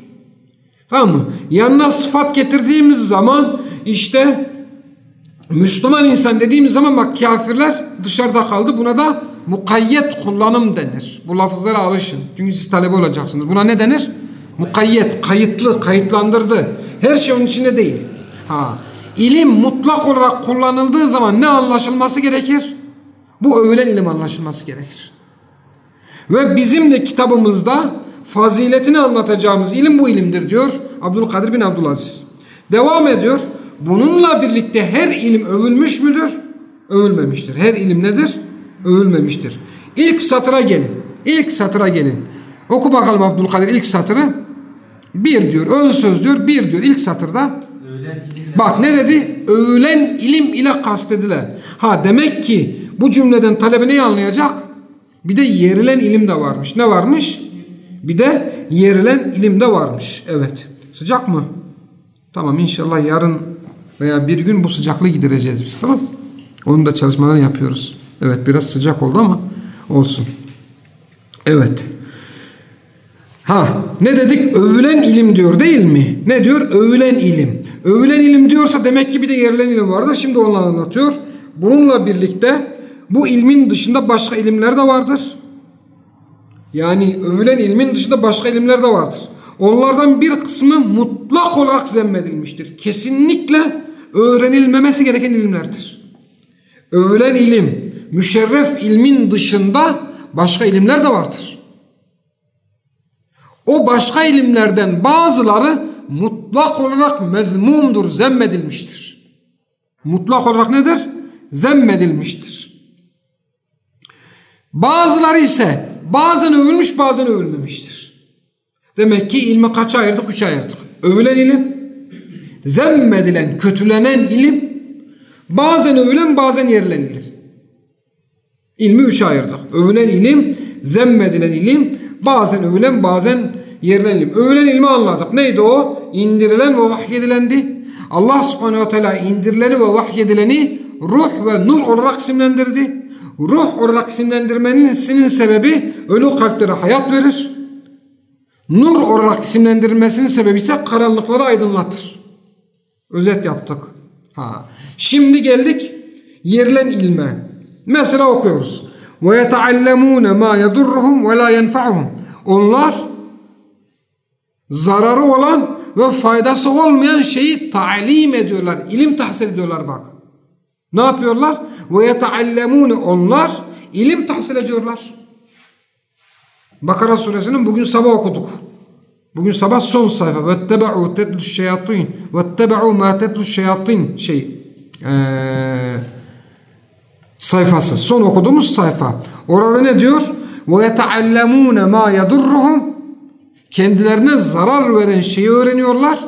Tamam mı? Yanına sıfat getirdiğimiz zaman işte Müslüman insan dediğimiz zaman bak kafirler dışarıda kaldı. Buna da mukayyet kullanım denir. Bu lafızlara alışın. Çünkü siz talebe olacaksınız. Buna ne denir? Mukayyet, kayıtlı, kayıtlandırdı. Her şey onun içinde değil. Ha, ilim mutlak olarak kullanıldığı zaman ne anlaşılması gerekir? Bu övülen ilim anlaşılması gerekir. Ve bizim de kitabımızda faziletini anlatacağımız ilim bu ilimdir diyor Abdülkadir bin Abdülaziz. Devam ediyor. Bununla birlikte her ilim övülmüş müdür? Övülmemiştir. Her ilim nedir? Övülmemiştir. İlk satıra gelin. İlk satıra gelin. Oku bakalım Abdülkadir ilk satırı. Bir diyor. Ön söz diyor. Bir diyor. İlk satırda. Bak ne dedi? Övülen ilim ile kastedilen. Ha demek ki bu cümleden talebe neyi anlayacak? Bir de yerilen ilim de varmış. Ne varmış? Bir de yerilen ilim de varmış. Evet. Sıcak mı? Tamam inşallah yarın veya bir gün bu sıcaklığı gidereceğiz biz tamam Onun da çalışmalarını yapıyoruz. Evet biraz sıcak oldu ama olsun. Evet. Ha ne dedik? Övülen ilim diyor değil mi? Ne diyor? Övülen ilim. Övülen ilim diyorsa demek ki bir de yerilen ilim vardır. Şimdi onu anlatıyor. Bununla birlikte bu ilmin dışında başka ilimler de vardır. Yani övülen ilmin dışında başka ilimler de vardır. Onlardan bir kısmı mutlak olarak zemmedilmiştir. Kesinlikle öğrenilmemesi gereken ilimlerdir. Övülen ilim, müşerref ilmin dışında başka ilimler de vardır. O başka ilimlerden bazıları mutlak olarak mezmumdur, zemmedilmiştir. Mutlak olarak nedir? Zemmedilmiştir. Bazıları ise bazen övülmüş bazen övülmemiştir. Demek ki ilmi kaça ayırdık? Üçe ayırdık. Övülen ilim, zemmedilen, kötülenen ilim, bazen övülen bazen yerilen ilim. İlmi üçe ayırdık. Övülen ilim, zemmedilen ilim, bazen övülen bazen yerilen ilim. Övülen ilmi anladık. Neydi o? İndirilen ve vahyedilendi. Allah subhanehu ve teala indirileni ve vahyedileni ruh ve nur olarak isimlendirdi. Ruh olarak isimlendirmenin sebebi ölü kalplere hayat verir. Nur olarak isimlendirilmesinin sebebi ise karanlıkları aydınlatır. Özet yaptık. Ha. Şimdi geldik yerilen ilme. Mesela okuyoruz. Ve yeteallemune ma yedurruhum ve la yenfa'uhum. Onlar zararı olan ve faydası olmayan şeyi talim ediyorlar. İlim tahsil ediyorlar bak. Ne yapıyorlar? Ve yeteallemune onlar ilim tahsil ediyorlar. Bakara suresinin bugün sabah okuduk. Bugün sabah son sayfa. Vettebe'u tetlu şeyatin. Vettebe'u ma tetlu şeyatin. Şey. Ee, sayfası. Son okuduğumuz sayfa. Orada ne diyor? Ve yeteallemune ma yadurruhum. Kendilerine zarar veren şeyi öğreniyorlar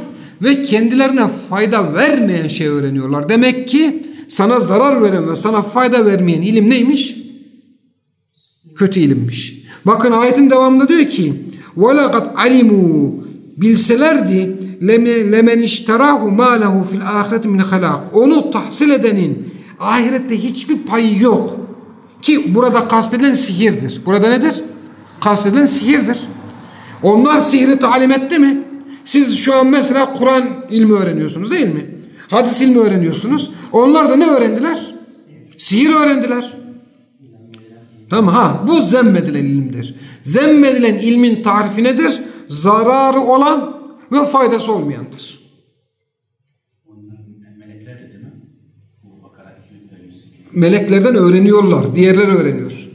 ve kendilerine fayda vermeyen şeyi öğreniyorlar. Demek ki sana zarar veren ve sana fayda vermeyen ilim neymiş? Kötü ilimmiş. Bakın ayetin devamında diyor ki وَلَقَدْ عَلِمُوا Bilselerdi lemen işterahu ma lehu fil ahireti min halak. Onu tahsil edenin ahirette hiçbir payı yok. Ki burada kastedilen sihirdir. Burada nedir? Kastedilen sihirdir. Onlar sihri talim etti mi? Siz şu an mesela Kur'an ilmi öğreniyorsunuz değil mi? Hadis ilmi öğreniyorsunuz. Onlar da ne öğrendiler? Sihir öğrendiler. Tamam ha bu zemmedilen ilimdir. Zemmedilen ilmin tarifi nedir? Zararı olan ve faydası olmayandır. Melekler de değil mi? Bu Bakara 258. Meleklerden öğreniyorlar. Diğerleri öğreniyor.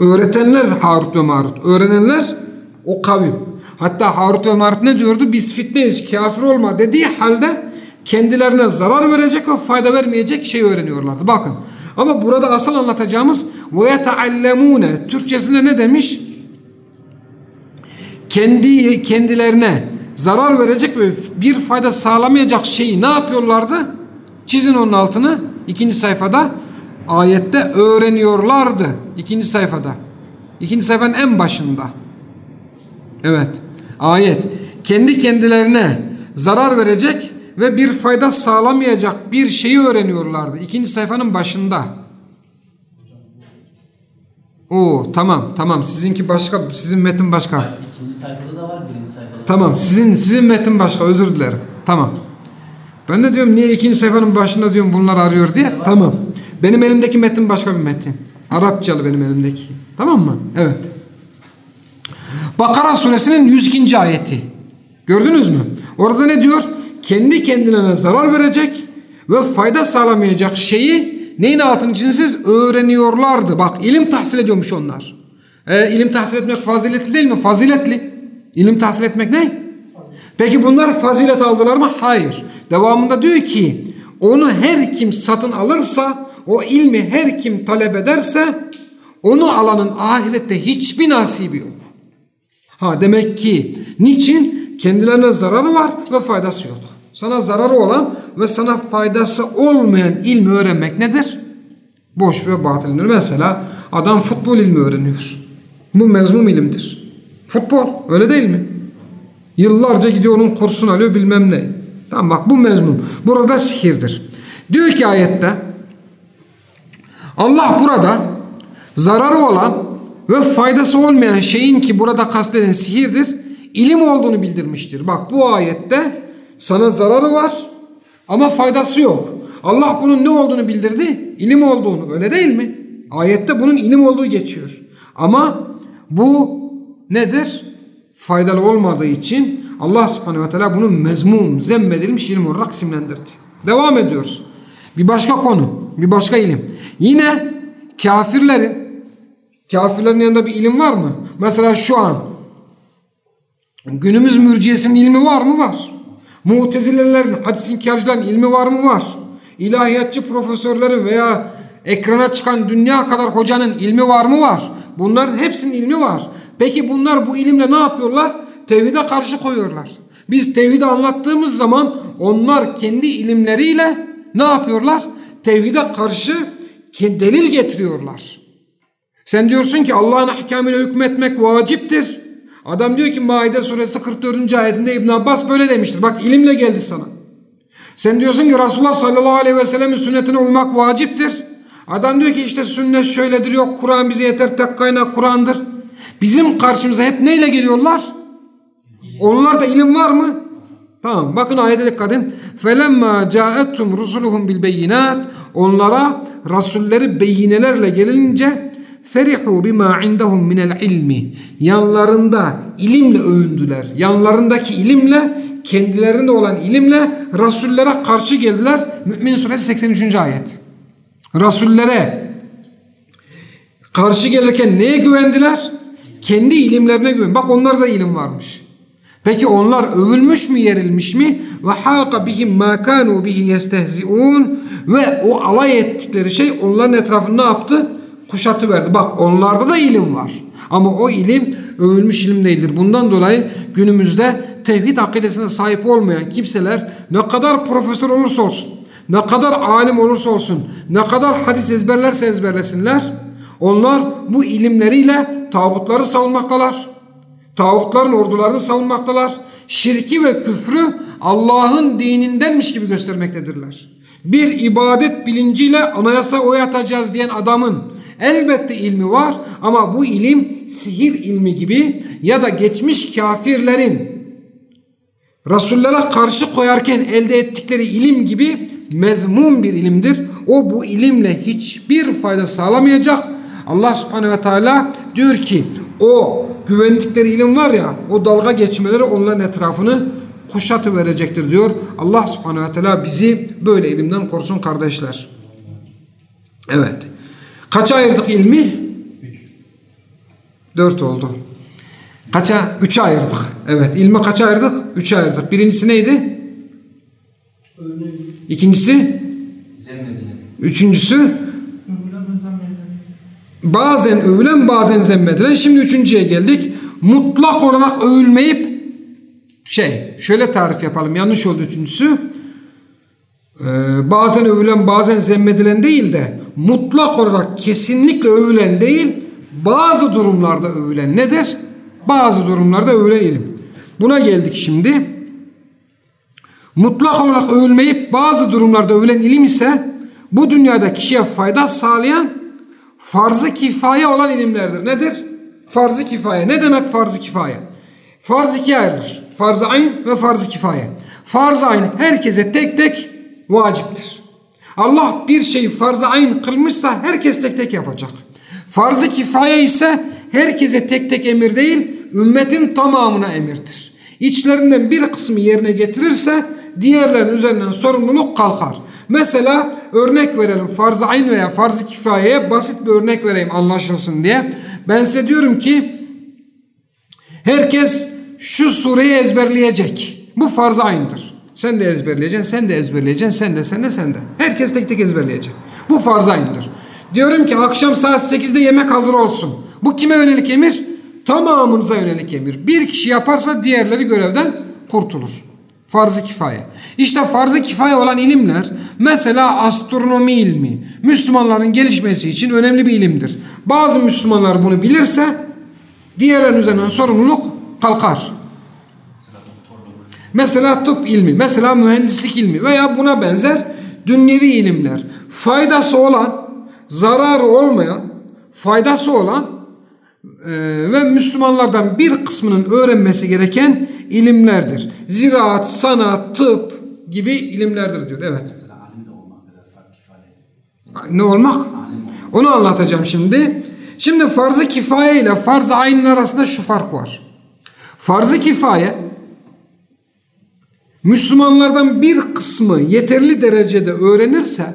Öğretenler Harut ve Marut. Öğrenenler o kavim. Hatta Harut ve Marut ne diyordu? Biz fitneyiz, kafir olma dediği halde kendilerine zarar verecek ve fayda vermeyecek şey öğreniyorlardı. Bakın. Ama burada asıl anlatacağımız yeteallemune Türkçesinde ne demiş? Kendi kendilerine zarar verecek ve bir fayda sağlamayacak şeyi ne yapıyorlardı? Çizin onun altını. ikinci sayfada ayette öğreniyorlardı. İkinci sayfada. İkinci sayfanın en başında. Evet. Ayet. Kendi kendilerine zarar verecek ve bir fayda sağlamayacak bir şeyi öğreniyorlardı. İkinci sayfanın başında. Oo tamam tamam sizinki başka sizin metin başka. İkinci sayfada da var, birinci sayfada da Tamam sizin sizin metin başka özür dilerim. Tamam. Ben de diyorum niye ikinci sayfanın başında diyorum bunlar arıyor diye. Tamam. Benim elimdeki metin başka bir metin. Arapçalı benim elimdeki. Tamam mı? Evet. Bakara suresinin 102. ayeti. Gördünüz mü? Orada ne diyor? Kendi kendine zarar verecek ve fayda sağlamayacak şeyi neyin altını çiziyorsunuz? Öğreniyorlardı. Bak ilim tahsil ediyormuş onlar. E, ilim tahsil etmek faziletli değil mi? Faziletli. İlim tahsil etmek ne? Peki bunlar fazilet aldılar mı? Hayır. Devamında diyor ki onu her kim satın alırsa o ilmi her kim talep ederse onu alanın ahirette hiçbir nasibi yok. Ha demek ki niçin? Kendilerine zararı var ve faydası yok. Sana zararı olan ve sana faydası olmayan ilmi öğrenmek nedir? Boş ve batıldır. Mesela adam futbol ilmi öğreniyor. Bu mezmum ilimdir. Futbol öyle değil mi? Yıllarca gidiyor onun kursunu alıyor bilmem ne. Tamam bak bu mezmum. Burada sihirdir. Diyor ki ayette Allah burada zararı olan ve faydası olmayan şeyin ki burada kasteden sihirdir, ilim olduğunu bildirmiştir. Bak bu ayette sana zararı var ama faydası yok. Allah bunun ne olduğunu bildirdi? İlim olduğunu. Öyle değil mi? Ayette bunun ilim olduğu geçiyor. Ama bu nedir? Faydalı olmadığı için Allah subhanehu ve teala bunu mezmum, zemmedilmiş ilim olarak isimlendirdi. Devam ediyoruz. Bir başka konu, bir başka ilim. Yine kafirlerin Kafirlerin yanında bir ilim var mı? Mesela şu an Günümüz mürciyesinin ilmi var mı? Var. Mutezilelerin, hadis inkarcıların ilmi var mı? Var. İlahiyatçı profesörlerin veya ekrana çıkan dünya kadar hocanın ilmi var mı? Var. Bunların hepsinin ilmi var. Peki bunlar bu ilimle ne yapıyorlar? Tevhide karşı koyuyorlar. Biz tevhidi anlattığımız zaman onlar kendi ilimleriyle ne yapıyorlar? Tevhide karşı delil getiriyorlar. Sen diyorsun ki Allah'ın ahkamıyla hükmetmek vaciptir. Adam diyor ki Maide suresi 44. ayetinde İbn Abbas böyle demiştir. Bak ilimle geldi sana. Sen diyorsun ki Resulullah sallallahu aleyhi ve sellemin sünnetine uymak vaciptir. Adam diyor ki işte sünnet şöyledir yok Kur'an bize yeter tek kaynak Kur'an'dır. Bizim karşımıza hep neyle geliyorlar? Onlarda ilim var mı? Tamam bakın ayete dikkat edin. فَلَمَّا جَاءَتْهُمْ رُسُلُهُمْ بِالْبَيِّنَاتِ Onlara rasulleri beyinelerle gelince ferihu bima indahum minel ilmi yanlarında ilimle övündüler. Yanlarındaki ilimle kendilerinde olan ilimle rasullere karşı geldiler. Mümin suresi 83. ayet. Rasullere karşı gelirken neye güvendiler? Kendi ilimlerine güven. Bak onlarda ilim varmış. Peki onlar övülmüş mü yerilmiş mi? Ve haka bihim ma kanu bihi yestehziun ve o alay ettikleri şey onların etrafını ne yaptı? Kuşatı verdi. Bak onlarda da ilim var. Ama o ilim övülmüş ilim değildir. Bundan dolayı günümüzde tevhid akidesine sahip olmayan kimseler ne kadar profesör olursa olsun, ne kadar alim olursa olsun, ne kadar hadis ezberlerse ezberlesinler, onlar bu ilimleriyle tağutları savunmaktalar. Tağutların ordularını savunmaktalar. Şirki ve küfrü Allah'ın dinindenmiş gibi göstermektedirler. Bir ibadet bilinciyle anayasa oyatacağız diyen adamın elbette ilmi var ama bu ilim sihir ilmi gibi ya da geçmiş kafirlerin Resullere karşı koyarken elde ettikleri ilim gibi mezmum bir ilimdir. O bu ilimle hiçbir fayda sağlamayacak. Allah subhanehu ve teala diyor ki o güvendikleri ilim var ya o dalga geçmeleri onların etrafını kuşatı verecektir diyor. Allah subhanehu ve teala bizi böyle ilimden korusun kardeşler. Evet. Kaça ayırdık ilmi? Üç. Dört oldu. Kaça? Üçe ayırdık. Evet. İlmi kaça ayırdık? Üçe ayırdık. Birincisi neydi? İkincisi? Üçüncüsü? Bazen övülen bazen zemmedilen. Şimdi üçüncüye geldik. Mutlak olarak övülmeyip şey şöyle tarif yapalım. Yanlış oldu üçüncüsü. Ee, bazen övülen bazen zemmedilen değil de mutlak olarak kesinlikle övülen değil bazı durumlarda övülen nedir? Bazı durumlarda övülen ilim. Buna geldik şimdi. Mutlak olarak övülmeyip bazı durumlarda övülen ilim ise bu dünyada kişiye fayda sağlayan farz-ı kifaye olan ilimlerdir. Nedir? Farz-ı kifaye. Ne demek farz-ı kifaye? Farz ikiye ayrılır. Farz-ı ayn ve farz-ı kifaye. Farz-ı ayn herkese tek tek vaciptir. Allah bir şeyi farz-ı ayn kılmışsa herkes tek tek yapacak. Farz-ı kifaye ise herkese tek tek emir değil, ümmetin tamamına emirdir. İçlerinden bir kısmı yerine getirirse diğerlerinin üzerinden sorumluluk kalkar. Mesela örnek verelim farz-ı ayn veya farz-ı kifayeye basit bir örnek vereyim anlaşılsın diye. Ben size diyorum ki herkes şu sureyi ezberleyecek. Bu farz-ı ayn'dır. Sen de ezberleyeceksin, sen de ezberleyeceksin, sen de, sen de, sen de. Herkes tek tek ezberleyecek. Bu farz aynıdır. Diyorum ki akşam saat 8'de yemek hazır olsun. Bu kime yönelik emir? Tamamınıza yönelik emir. Bir kişi yaparsa diğerleri görevden kurtulur. Farz-ı kifaye. İşte farz-ı kifaye olan ilimler mesela astronomi ilmi Müslümanların gelişmesi için önemli bir ilimdir. Bazı Müslümanlar bunu bilirse diğerlerinin üzerinden sorumluluk kalkar. Mesela tıp ilmi, mesela mühendislik ilmi veya buna benzer dünyevi ilimler. Faydası olan, zararı olmayan, faydası olan e, ve Müslümanlardan bir kısmının öğrenmesi gereken ilimlerdir. Ziraat, sanat, tıp gibi ilimlerdir diyor. Evet. Mesela alim de olmak kadar. Ne olmak? Onu anlatacağım şimdi. Şimdi farz-ı kifaye ile farz-ı aynin arasında şu fark var. Farz-ı kifaye Müslümanlardan bir kısmı yeterli derecede öğrenirse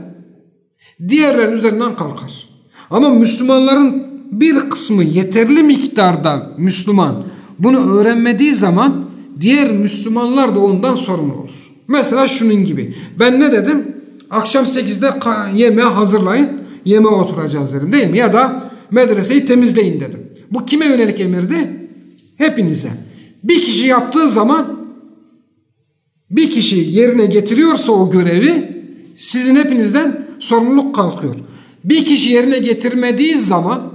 diğerlerin üzerinden kalkar. Ama Müslümanların bir kısmı yeterli miktarda Müslüman bunu öğrenmediği zaman diğer Müslümanlar da ondan sorumlu olur. Mesela şunun gibi. Ben ne dedim? Akşam 8'de yemeğe hazırlayın. Yemeğe oturacağız dedim değil mi? Ya da medreseyi temizleyin dedim. Bu kime yönelik emirdi? Hepinize. Bir kişi yaptığı zaman bir kişi yerine getiriyorsa o görevi sizin hepinizden sorumluluk kalkıyor. Bir kişi yerine getirmediği zaman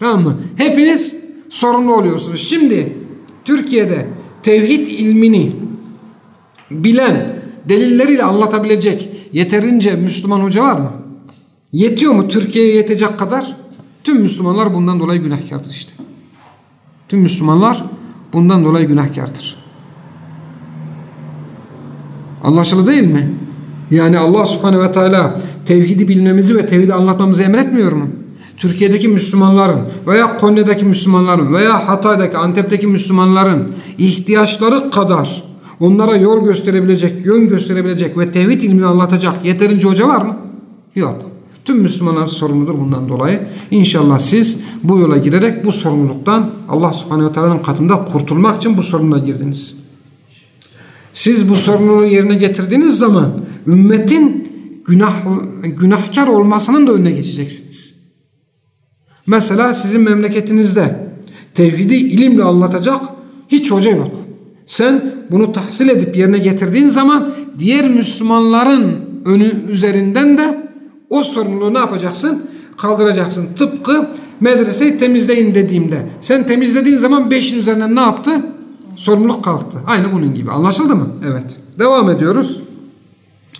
tamam mı? Hepiniz sorumlu oluyorsunuz. Şimdi Türkiye'de tevhid ilmini bilen, delilleriyle anlatabilecek yeterince Müslüman hoca var mı? Yetiyor mu Türkiye'ye yetecek kadar? Tüm Müslümanlar bundan dolayı günahkardır işte. Tüm Müslümanlar bundan dolayı günahkardır. Anlaşıldı değil mi? Yani Allah subhanehu ve teala tevhidi bilmemizi ve tevhidi anlatmamızı emretmiyor mu? Türkiye'deki Müslümanların veya Konya'daki Müslümanların veya Hatay'daki, Antep'teki Müslümanların ihtiyaçları kadar onlara yol gösterebilecek, yön gösterebilecek ve tevhid ilmini anlatacak yeterince hoca var mı? Yok. Tüm Müslümanlar sorumludur bundan dolayı. İnşallah siz bu yola girerek bu sorumluluktan Allah subhanehu ve teala'nın katında kurtulmak için bu sorumluluğa girdiniz. Siz bu sorumluluğu yerine getirdiğiniz zaman ümmetin günah, günahkar olmasının da önüne geçeceksiniz. Mesela sizin memleketinizde tevhidi ilimle anlatacak hiç hoca yok. Sen bunu tahsil edip yerine getirdiğin zaman diğer Müslümanların önü üzerinden de o sorumluluğu ne yapacaksın? Kaldıracaksın. Tıpkı medreseyi temizleyin dediğimde. Sen temizlediğin zaman beşin üzerinden ne yaptı? Sorumluluk kalktı. Aynı bunun gibi. Anlaşıldı mı? Evet. Devam ediyoruz.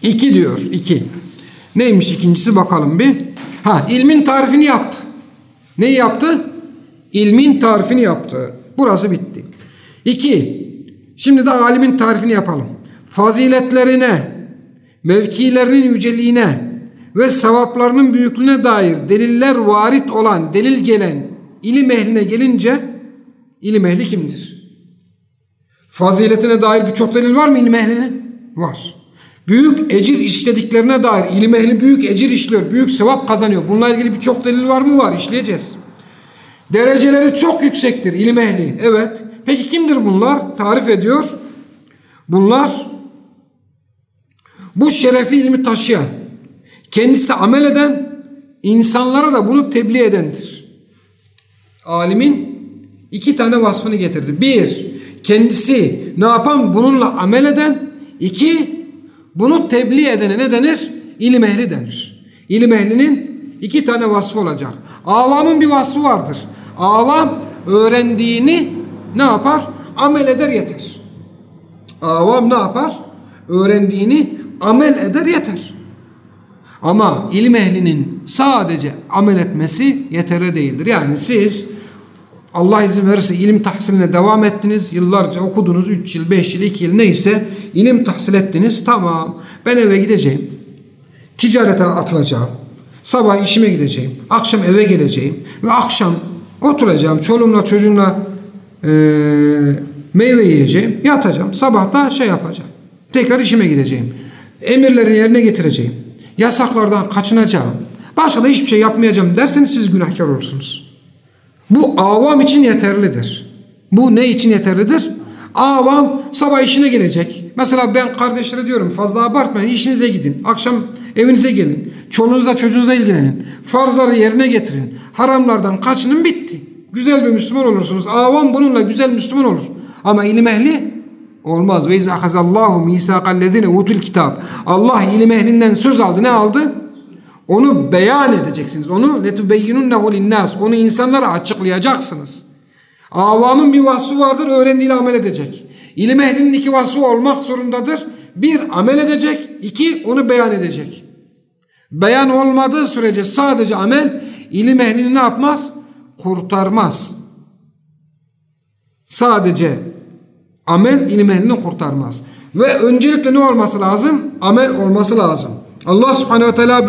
İki diyor. iki. Neymiş ikincisi bakalım bir. Ha ilmin tarifini yaptı. Neyi yaptı? İlmin tarifini yaptı. Burası bitti. İki. Şimdi de alimin tarifini yapalım. Faziletlerine, mevkilerinin yüceliğine ve sevaplarının büyüklüğüne dair deliller varit olan, delil gelen ilim ehline gelince ilim ehli kimdir? Faziletine dair birçok delil var mı ilim ehlinin? Var. Büyük ecir işlediklerine dair ilim ehli büyük ecir işliyor, büyük sevap kazanıyor. Bununla ilgili birçok delil var mı? Var. İşleyeceğiz. Dereceleri çok yüksektir ilim ehli. Evet. Peki kimdir bunlar? Tarif ediyor. Bunlar bu şerefli ilmi taşıyan, kendisi amel eden, insanlara da bunu tebliğ edendir. Alimin iki tane vasfını getirdi. Bir, kendisi ne yapan? Bununla amel eden. İki, bunu tebliğ edene ne denir? İlim ehli denir. İlim ehlinin iki tane vasfı olacak. Avamın bir vasfı vardır. Avam öğrendiğini ne yapar? Amel eder yeter. Avam ne yapar? Öğrendiğini amel eder yeter. Ama ilim ehlinin sadece amel etmesi yeterli değildir. Yani siz Allah izin verirse ilim tahsiline devam ettiniz. Yıllarca okudunuz. 3 yıl, 5 yıl, 2 yıl neyse ilim tahsil ettiniz. Tamam ben eve gideceğim. Ticarete atılacağım. Sabah işime gideceğim. Akşam eve geleceğim. Ve akşam oturacağım. Çoluğumla çocuğumla e, meyve yiyeceğim. Yatacağım. Sabah da şey yapacağım. Tekrar işime gideceğim. Emirleri yerine getireceğim. Yasaklardan kaçınacağım. Başka da hiçbir şey yapmayacağım derseniz siz günahkar olursunuz. Bu avam için yeterlidir. Bu ne için yeterlidir? Avam sabah işine gelecek. Mesela ben kardeşlere diyorum fazla abartmayın işinize gidin. Akşam evinize gelin. Çoluğunuzla çocuğunuzla ilgilenin. Farzları yerine getirin. Haramlardan kaçının bitti. Güzel bir Müslüman olursunuz. Avam bununla güzel Müslüman olur. Ama ilim ehli olmaz. Ve izâ hazallahu mîsâkallezine utul kitap. Allah ilim ehlinden söz aldı. Ne aldı? Onu beyan edeceksiniz. Onu letubeyinunnehu linnas. Onu insanlara açıklayacaksınız. Avamın bir vasfı vardır. Öğrendiğiyle amel edecek. İlim ehlinin iki vasfı olmak zorundadır. Bir amel edecek. iki onu beyan edecek. Beyan olmadığı sürece sadece amel ilim ehlini ne yapmaz? Kurtarmaz. Sadece amel ilim ehlini kurtarmaz. Ve öncelikle ne olması lazım? Amel olması lazım. Allah subhanehu ve teala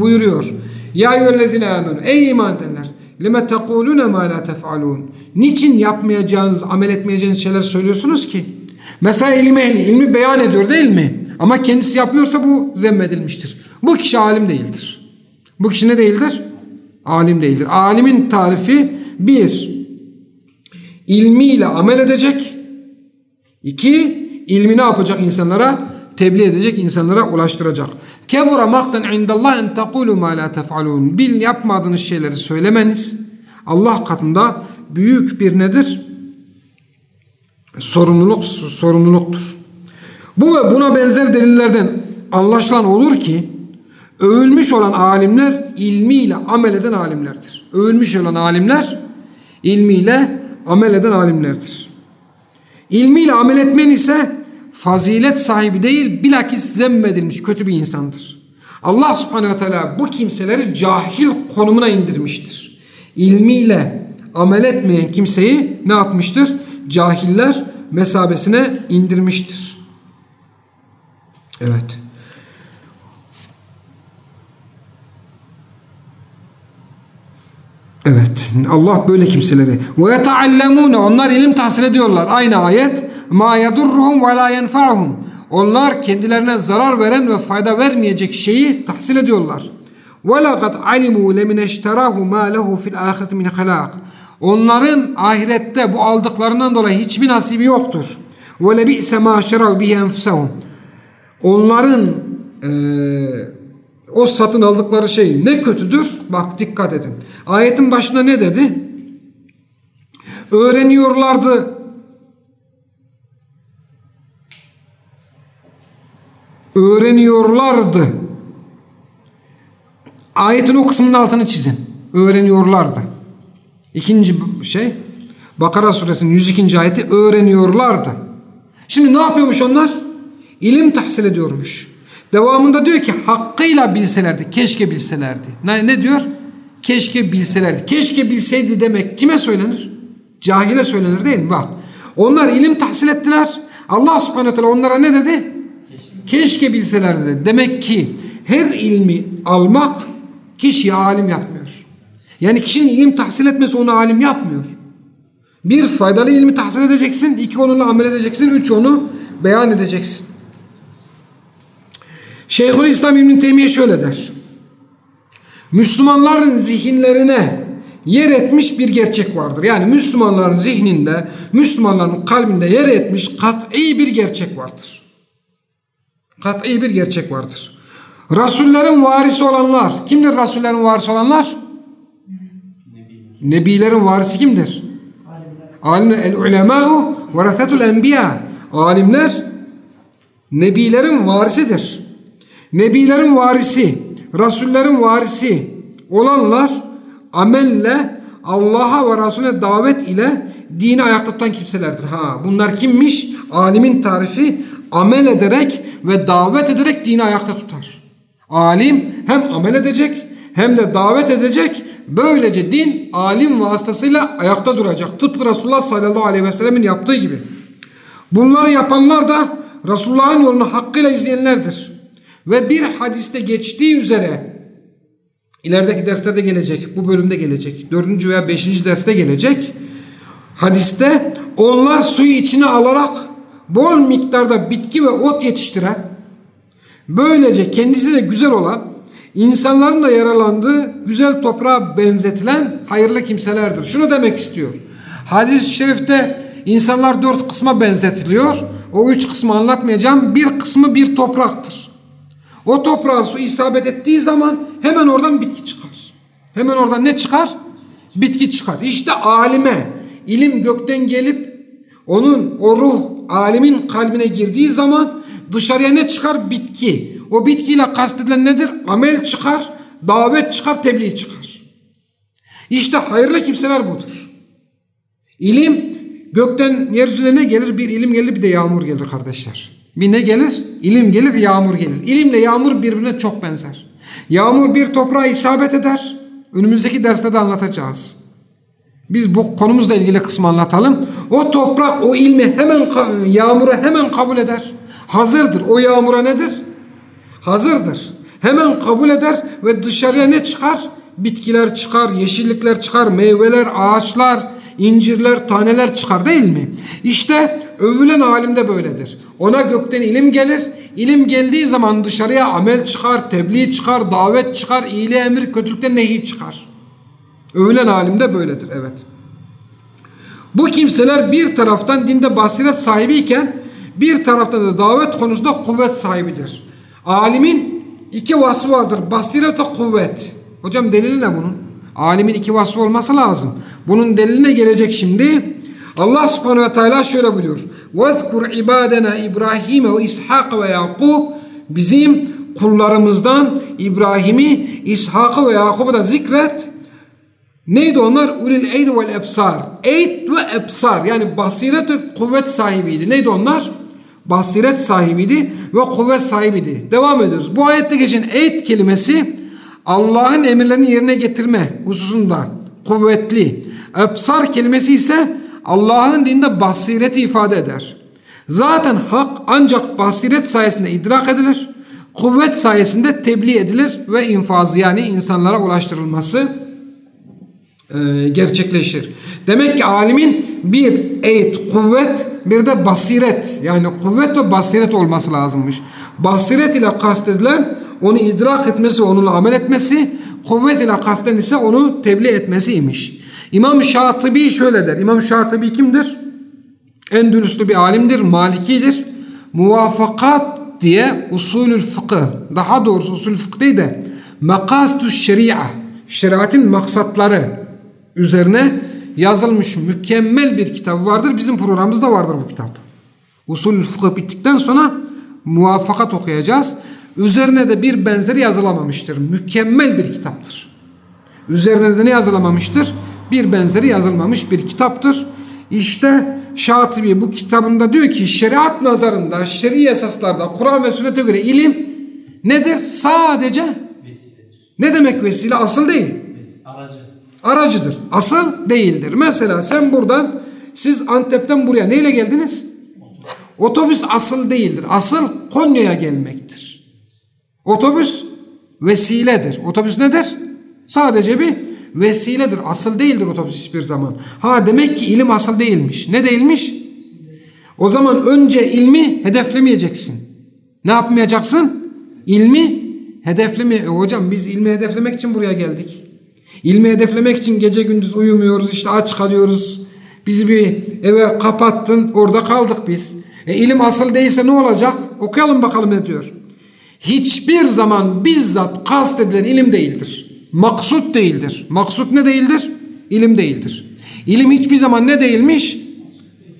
buyuruyor. Ya eyyühellezine amenu. Ey iman edenler. Lime tekulune ma la tef'alun. Niçin yapmayacağınız, amel etmeyeceğiniz şeyler söylüyorsunuz ki? Mesela ilim ilmi beyan ediyor değil mi? Ama kendisi yapmıyorsa bu zemmedilmiştir. Bu kişi alim değildir. Bu kişi ne değildir? Alim değildir. Alimin tarifi bir, ilmiyle amel edecek. İki, ilmi ne yapacak insanlara? Tebliğ edecek, insanlara ulaştıracak. Kebura maktan indallah en tekulu ma la tef'alun. Bil yapmadığınız şeyleri söylemeniz Allah katında büyük bir nedir? Sorumluluk sorumluluktur. Bu ve buna benzer delillerden anlaşılan olur ki övülmüş olan alimler ilmiyle amel eden alimlerdir. Övülmüş olan alimler ilmiyle amel eden alimlerdir. İlmiyle amel etmen ise fazilet sahibi değil bilakis zemmedilmiş kötü bir insandır. Allah subhanehu teala bu kimseleri cahil konumuna indirmiştir. İlmiyle amel etmeyen kimseyi ne yapmıştır? Cahiller mesabesine indirmiştir. Evet. Evet. Allah böyle kimseleri. Ve onlar ilim tahsil ediyorlar. Aynı ayet. Ma yedurruhum ve la yenfa'uhum. Onlar kendilerine zarar veren ve fayda vermeyecek şeyi tahsil ediyorlar. Ve laqad alimu lemin eşterahu ma lehu fil ahireti min halak. Onların ahirette bu aldıklarından dolayı hiçbir nasibi yoktur. Ve lebi'se ma şerav bihi enfusahum. Onların eee o satın aldıkları şey ne kötüdür? Bak dikkat edin. Ayetin başında ne dedi? Öğreniyorlardı. Öğreniyorlardı. Ayetin o kısmının altını çizin. Öğreniyorlardı. İkinci şey Bakara suresinin 102. ayeti öğreniyorlardı. Şimdi ne yapıyormuş onlar? İlim tahsil ediyormuş. Devamında diyor ki hakkıyla bilselerdi. Keşke bilselerdi. Ne, ne diyor? Keşke bilselerdi. Keşke bilseydi demek kime söylenir? Cahile söylenir değil mi? Bak. Onlar ilim tahsil ettiler. Allah subhanahu teala onlara ne dedi? Keşke bilselerdi. Demek ki her ilmi almak kişiyi alim yapmıyor. Yani kişinin ilim tahsil etmesi onu alim yapmıyor. Bir faydalı ilmi tahsil edeceksin. iki onunla amel edeceksin. Üç onu beyan edeceksin. Şeyhülislam İbn Teymiye şöyle der. Müslümanların zihinlerine yer etmiş bir gerçek vardır. Yani Müslümanların zihninde, Müslümanların kalbinde yer etmiş kat'i bir gerçek vardır. Kat'i bir gerçek vardır. Rasullerin varisi olanlar, kimdir Rasullerin varisi olanlar? Nebilerin varisi kimdir? Alimler. El ulemâ'u verasetul enbiya. Alimler nebilerin varisidir. Nebilerin varisi, Rasullerin varisi olanlar amelle Allah'a ve Resulüne davet ile dini ayakta tutan kimselerdir. Ha, bunlar kimmiş? Alimin tarifi amel ederek ve davet ederek dini ayakta tutar. Alim hem amel edecek hem de davet edecek. Böylece din alim vasıtasıyla ayakta duracak. Tıpkı Resulullah sallallahu aleyhi ve sellemin yaptığı gibi. Bunları yapanlar da Resulullah'ın yolunu hakkıyla izleyenlerdir. Ve bir hadiste geçtiği üzere ilerideki derslerde gelecek. Bu bölümde gelecek. Dördüncü veya beşinci derste gelecek. Hadiste onlar suyu içine alarak bol miktarda bitki ve ot yetiştiren böylece kendisi de güzel olan insanların da yaralandığı güzel toprağa benzetilen hayırlı kimselerdir. Şunu demek istiyor. Hadis-i şerifte insanlar dört kısma benzetiliyor. O üç kısmı anlatmayacağım. Bir kısmı bir topraktır. O toprağa su isabet ettiği zaman hemen oradan bitki çıkar. Hemen oradan ne çıkar? Bitki çıkar. İşte alime ilim gökten gelip onun o ruh alimin kalbine girdiği zaman dışarıya ne çıkar? Bitki. O bitkiyle kastedilen nedir? Amel çıkar, davet çıkar, tebliğ çıkar. İşte hayırlı kimseler budur. İlim gökten yeryüzüne ne gelir? Bir ilim gelir bir de yağmur gelir kardeşler. Bir ne gelir? İlim gelir, yağmur gelir. İlimle yağmur birbirine çok benzer. Yağmur bir toprağa isabet eder. Önümüzdeki derste de anlatacağız. Biz bu konumuzla ilgili kısmı anlatalım. O toprak o ilmi hemen yağmuru hemen kabul eder. Hazırdır. O yağmura nedir? Hazırdır. Hemen kabul eder ve dışarıya ne çıkar? Bitkiler çıkar, yeşillikler çıkar, meyveler, ağaçlar, incirler, taneler çıkar değil mi? İşte övülen alim de böyledir. Ona gökten ilim gelir. İlim geldiği zaman dışarıya amel çıkar, tebliğ çıkar, davet çıkar, iyiliğe emir, kötülükten nehi çıkar. Övülen alim de böyledir evet. Bu kimseler bir taraftan dinde basiret sahibiyken bir taraftan da davet konusunda kuvvet sahibidir. Alimin iki vasfı vardır. Basiret ve kuvvet. Hocam delili ne bunun? Alimin iki vasfı olması lazım. Bunun deliline gelecek şimdi. Allah subhanehu ve teala şöyle buyuruyor. وَذْكُرْ عِبَادَنَا İbrahim ve İshak ve Yakub Bizim kullarımızdan İbrahim'i, İshak'ı ve Yakub'u da zikret. Neydi onlar? Ulil eyd vel ebsar. Eyd ve ebsar yani basiret ve kuvvet sahibiydi. Neydi onlar? Basiret sahibiydi ve kuvvet sahibiydi. Devam ediyoruz. Bu ayette geçen eyd kelimesi Allah'ın emirlerini yerine getirme hususunda kuvvetli. Ebsar kelimesi ise Allah'ın dinde basireti ifade eder. Zaten hak ancak basiret sayesinde idrak edilir. Kuvvet sayesinde tebliğ edilir ve infazı yani insanlara ulaştırılması e, gerçekleşir. Demek ki alimin bir eğit, kuvvet bir de basiret yani kuvvet ve basiret olması lazımmış. Basiret ile kastedilen onu idrak etmesi, onunla amel etmesi, kuvvet ile kasten ise onu tebliğ etmesiymiş. İmam Şatibi şöyle der. İmam Şatibi kimdir? Endülüslü bir alimdir, Malikidir. Muvafakat diye usulül fıkıh, daha doğrusu usul fıkıh değil de makastus şeria, şeriatın maksatları üzerine yazılmış mükemmel bir kitap vardır. Bizim programımızda vardır bu kitap. Usulül fıkıh bittikten sonra muvaffakat okuyacağız. Üzerine de bir benzeri yazılamamıştır. Mükemmel bir kitaptır. Üzerine de ne yazılamamıştır? Bir benzeri yazılmamış bir kitaptır. İşte Şatibi bu kitabında diyor ki şeriat nazarında, şer'i esaslarda, Kur'an ve sünnete göre ilim nedir? Sadece Vesiledir. ne demek vesile? Asıl değil. Aracıdır. Asıl değildir. Mesela sen buradan, siz Antep'ten buraya neyle geldiniz? Otobüs asıl değildir. Asıl Konya'ya gelmektir. Otobüs vesiledir. Otobüs nedir? Sadece bir vesiledir. Asıl değildir otobüs hiçbir zaman. Ha demek ki ilim asıl değilmiş. Ne değilmiş? O zaman önce ilmi hedeflemeyeceksin. Ne yapmayacaksın? İlmi hedefleme. E hocam biz ilmi hedeflemek için buraya geldik. İlmi hedeflemek için gece gündüz uyumuyoruz, işte aç kalıyoruz. Bizi bir eve kapattın, orada kaldık biz. E ilim asıl değilse ne olacak? Okuyalım bakalım ne diyor. Hiçbir zaman bizzat kastedilen ilim değildir. Maksut değildir. Maksut ne değildir? İlim değildir. İlim hiçbir zaman ne değilmiş?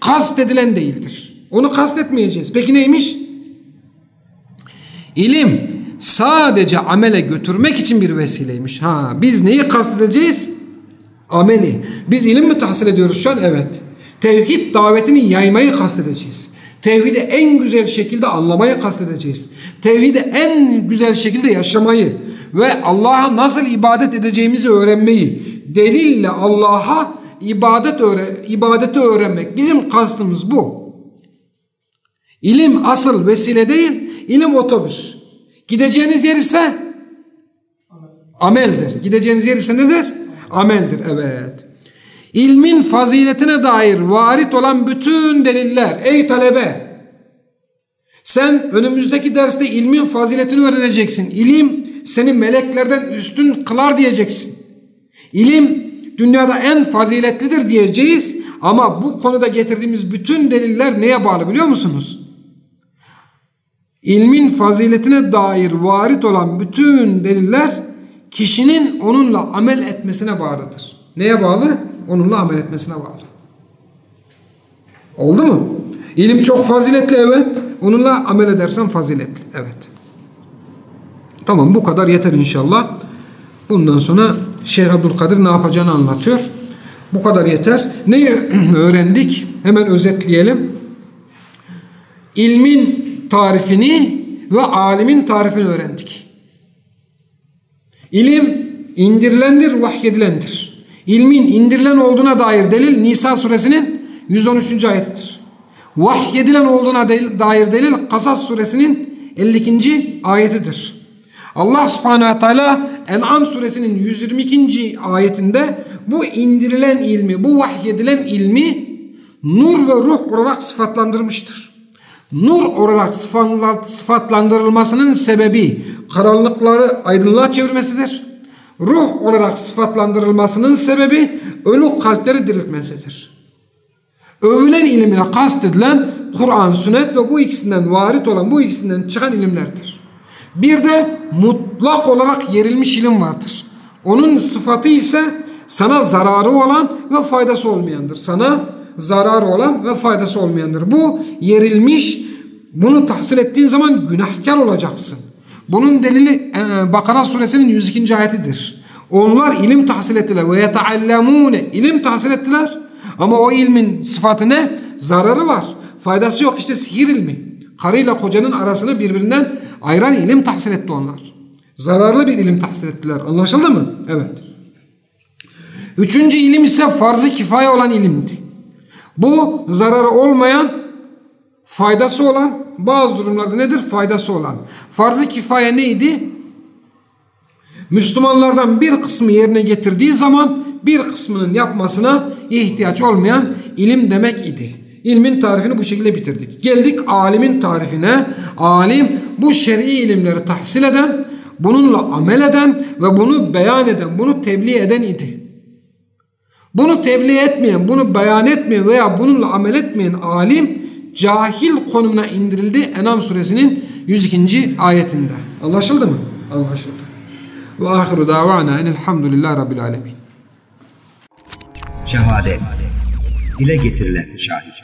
Kastedilen değildir. Onu kastetmeyeceğiz. Peki neymiş? İlim sadece amele götürmek için bir vesileymiş. Ha, biz neyi kastedeceğiz? Ameli. Biz ilim mi tahsil ediyoruz şu an? Evet. Tevhid davetini yaymayı kastedeceğiz. Tevhidi en güzel şekilde anlamayı kastedeceğiz. Tevhidi en güzel şekilde yaşamayı ve Allah'a nasıl ibadet edeceğimizi öğrenmeyi, delille Allah'a ibadet öğre ibadeti öğrenmek. Bizim kastımız bu. İlim asıl vesile değil, ilim otobüs. Gideceğiniz yer ise ameldir. Gideceğiniz yer ise nedir? Ameldir, evet. İlmin faziletine dair varit olan bütün deliller, ey talebe, sen önümüzdeki derste ilmin faziletini öğreneceksin. İlim seni meleklerden üstün kılar diyeceksin. İlim dünyada en faziletlidir diyeceğiz ama bu konuda getirdiğimiz bütün deliller neye bağlı biliyor musunuz? İlmin faziletine dair varit olan bütün deliller kişinin onunla amel etmesine bağlıdır. Neye bağlı? Onunla amel etmesine bağlı. Oldu mu? İlim çok faziletli evet. Onunla amel edersen faziletli. Evet. Tamam bu kadar yeter inşallah. Bundan sonra Şeyh Abdülkadir ne yapacağını anlatıyor. Bu kadar yeter. Neyi öğrendik? Hemen özetleyelim. İlmin tarifini ve alimin tarifini öğrendik. İlim indirilendir, vahyedilendir. İlmin indirilen olduğuna dair delil Nisa suresinin 113. ayetidir. Vahyedilen olduğuna dair delil Kasas suresinin 52. ayetidir. Allah subhanehu ve teala En'am suresinin 122. ayetinde bu indirilen ilmi, bu vahyedilen ilmi nur ve ruh olarak sıfatlandırmıştır. Nur olarak sıfatlandırılmasının sebebi karanlıkları aydınlığa çevirmesidir. Ruh olarak sıfatlandırılmasının sebebi ölü kalpleri diriltmesidir. Övülen ilim ile kastedilen Kur'an, sünnet ve bu ikisinden varit olan bu ikisinden çıkan ilimlerdir. Bir de mutlak olarak yerilmiş ilim vardır. Onun sıfatı ise sana zararı olan ve faydası olmayandır. Sana zararı olan ve faydası olmayandır. Bu yerilmiş, bunu tahsil ettiğin zaman günahkar olacaksın. Bunun delili e, Bakara suresinin 102. ayetidir. Onlar ilim tahsil ettiler ve yeteallemune ilim tahsil ettiler. Ama o ilmin sıfatı ne? Zararı var. Faydası yok işte sihir ilmi. Karıyla kocanın arasını birbirinden ayıran ilim tahsil etti onlar. Zararlı bir ilim tahsil ettiler. Anlaşıldı mı? Evet. Üçüncü ilim ise farz-ı kifaye olan ilimdi. Bu zararı olmayan, faydası olan, bazı durumlarda nedir? Faydası olan. Farz-ı kifaye neydi? Müslümanlardan bir kısmı yerine getirdiği zaman bir kısmının yapmasına ihtiyaç olmayan ilim demek idi. İlmin tarifini bu şekilde bitirdik. Geldik alimin tarifine. Alim bu şer'i ilimleri tahsil eden, bununla amel eden ve bunu beyan eden, bunu tebliğ eden idi. Bunu tebliğ etmeyen, bunu beyan etmeyen veya bununla amel etmeyen alim cahil konumuna indirildi Enam suresinin 102. ayetinde. Anlaşıldı mı? Anlaşıldı. Ve ahiru davana enelhamdülillahi rabbil alemin. Şehadet. Dile getirilen şahit.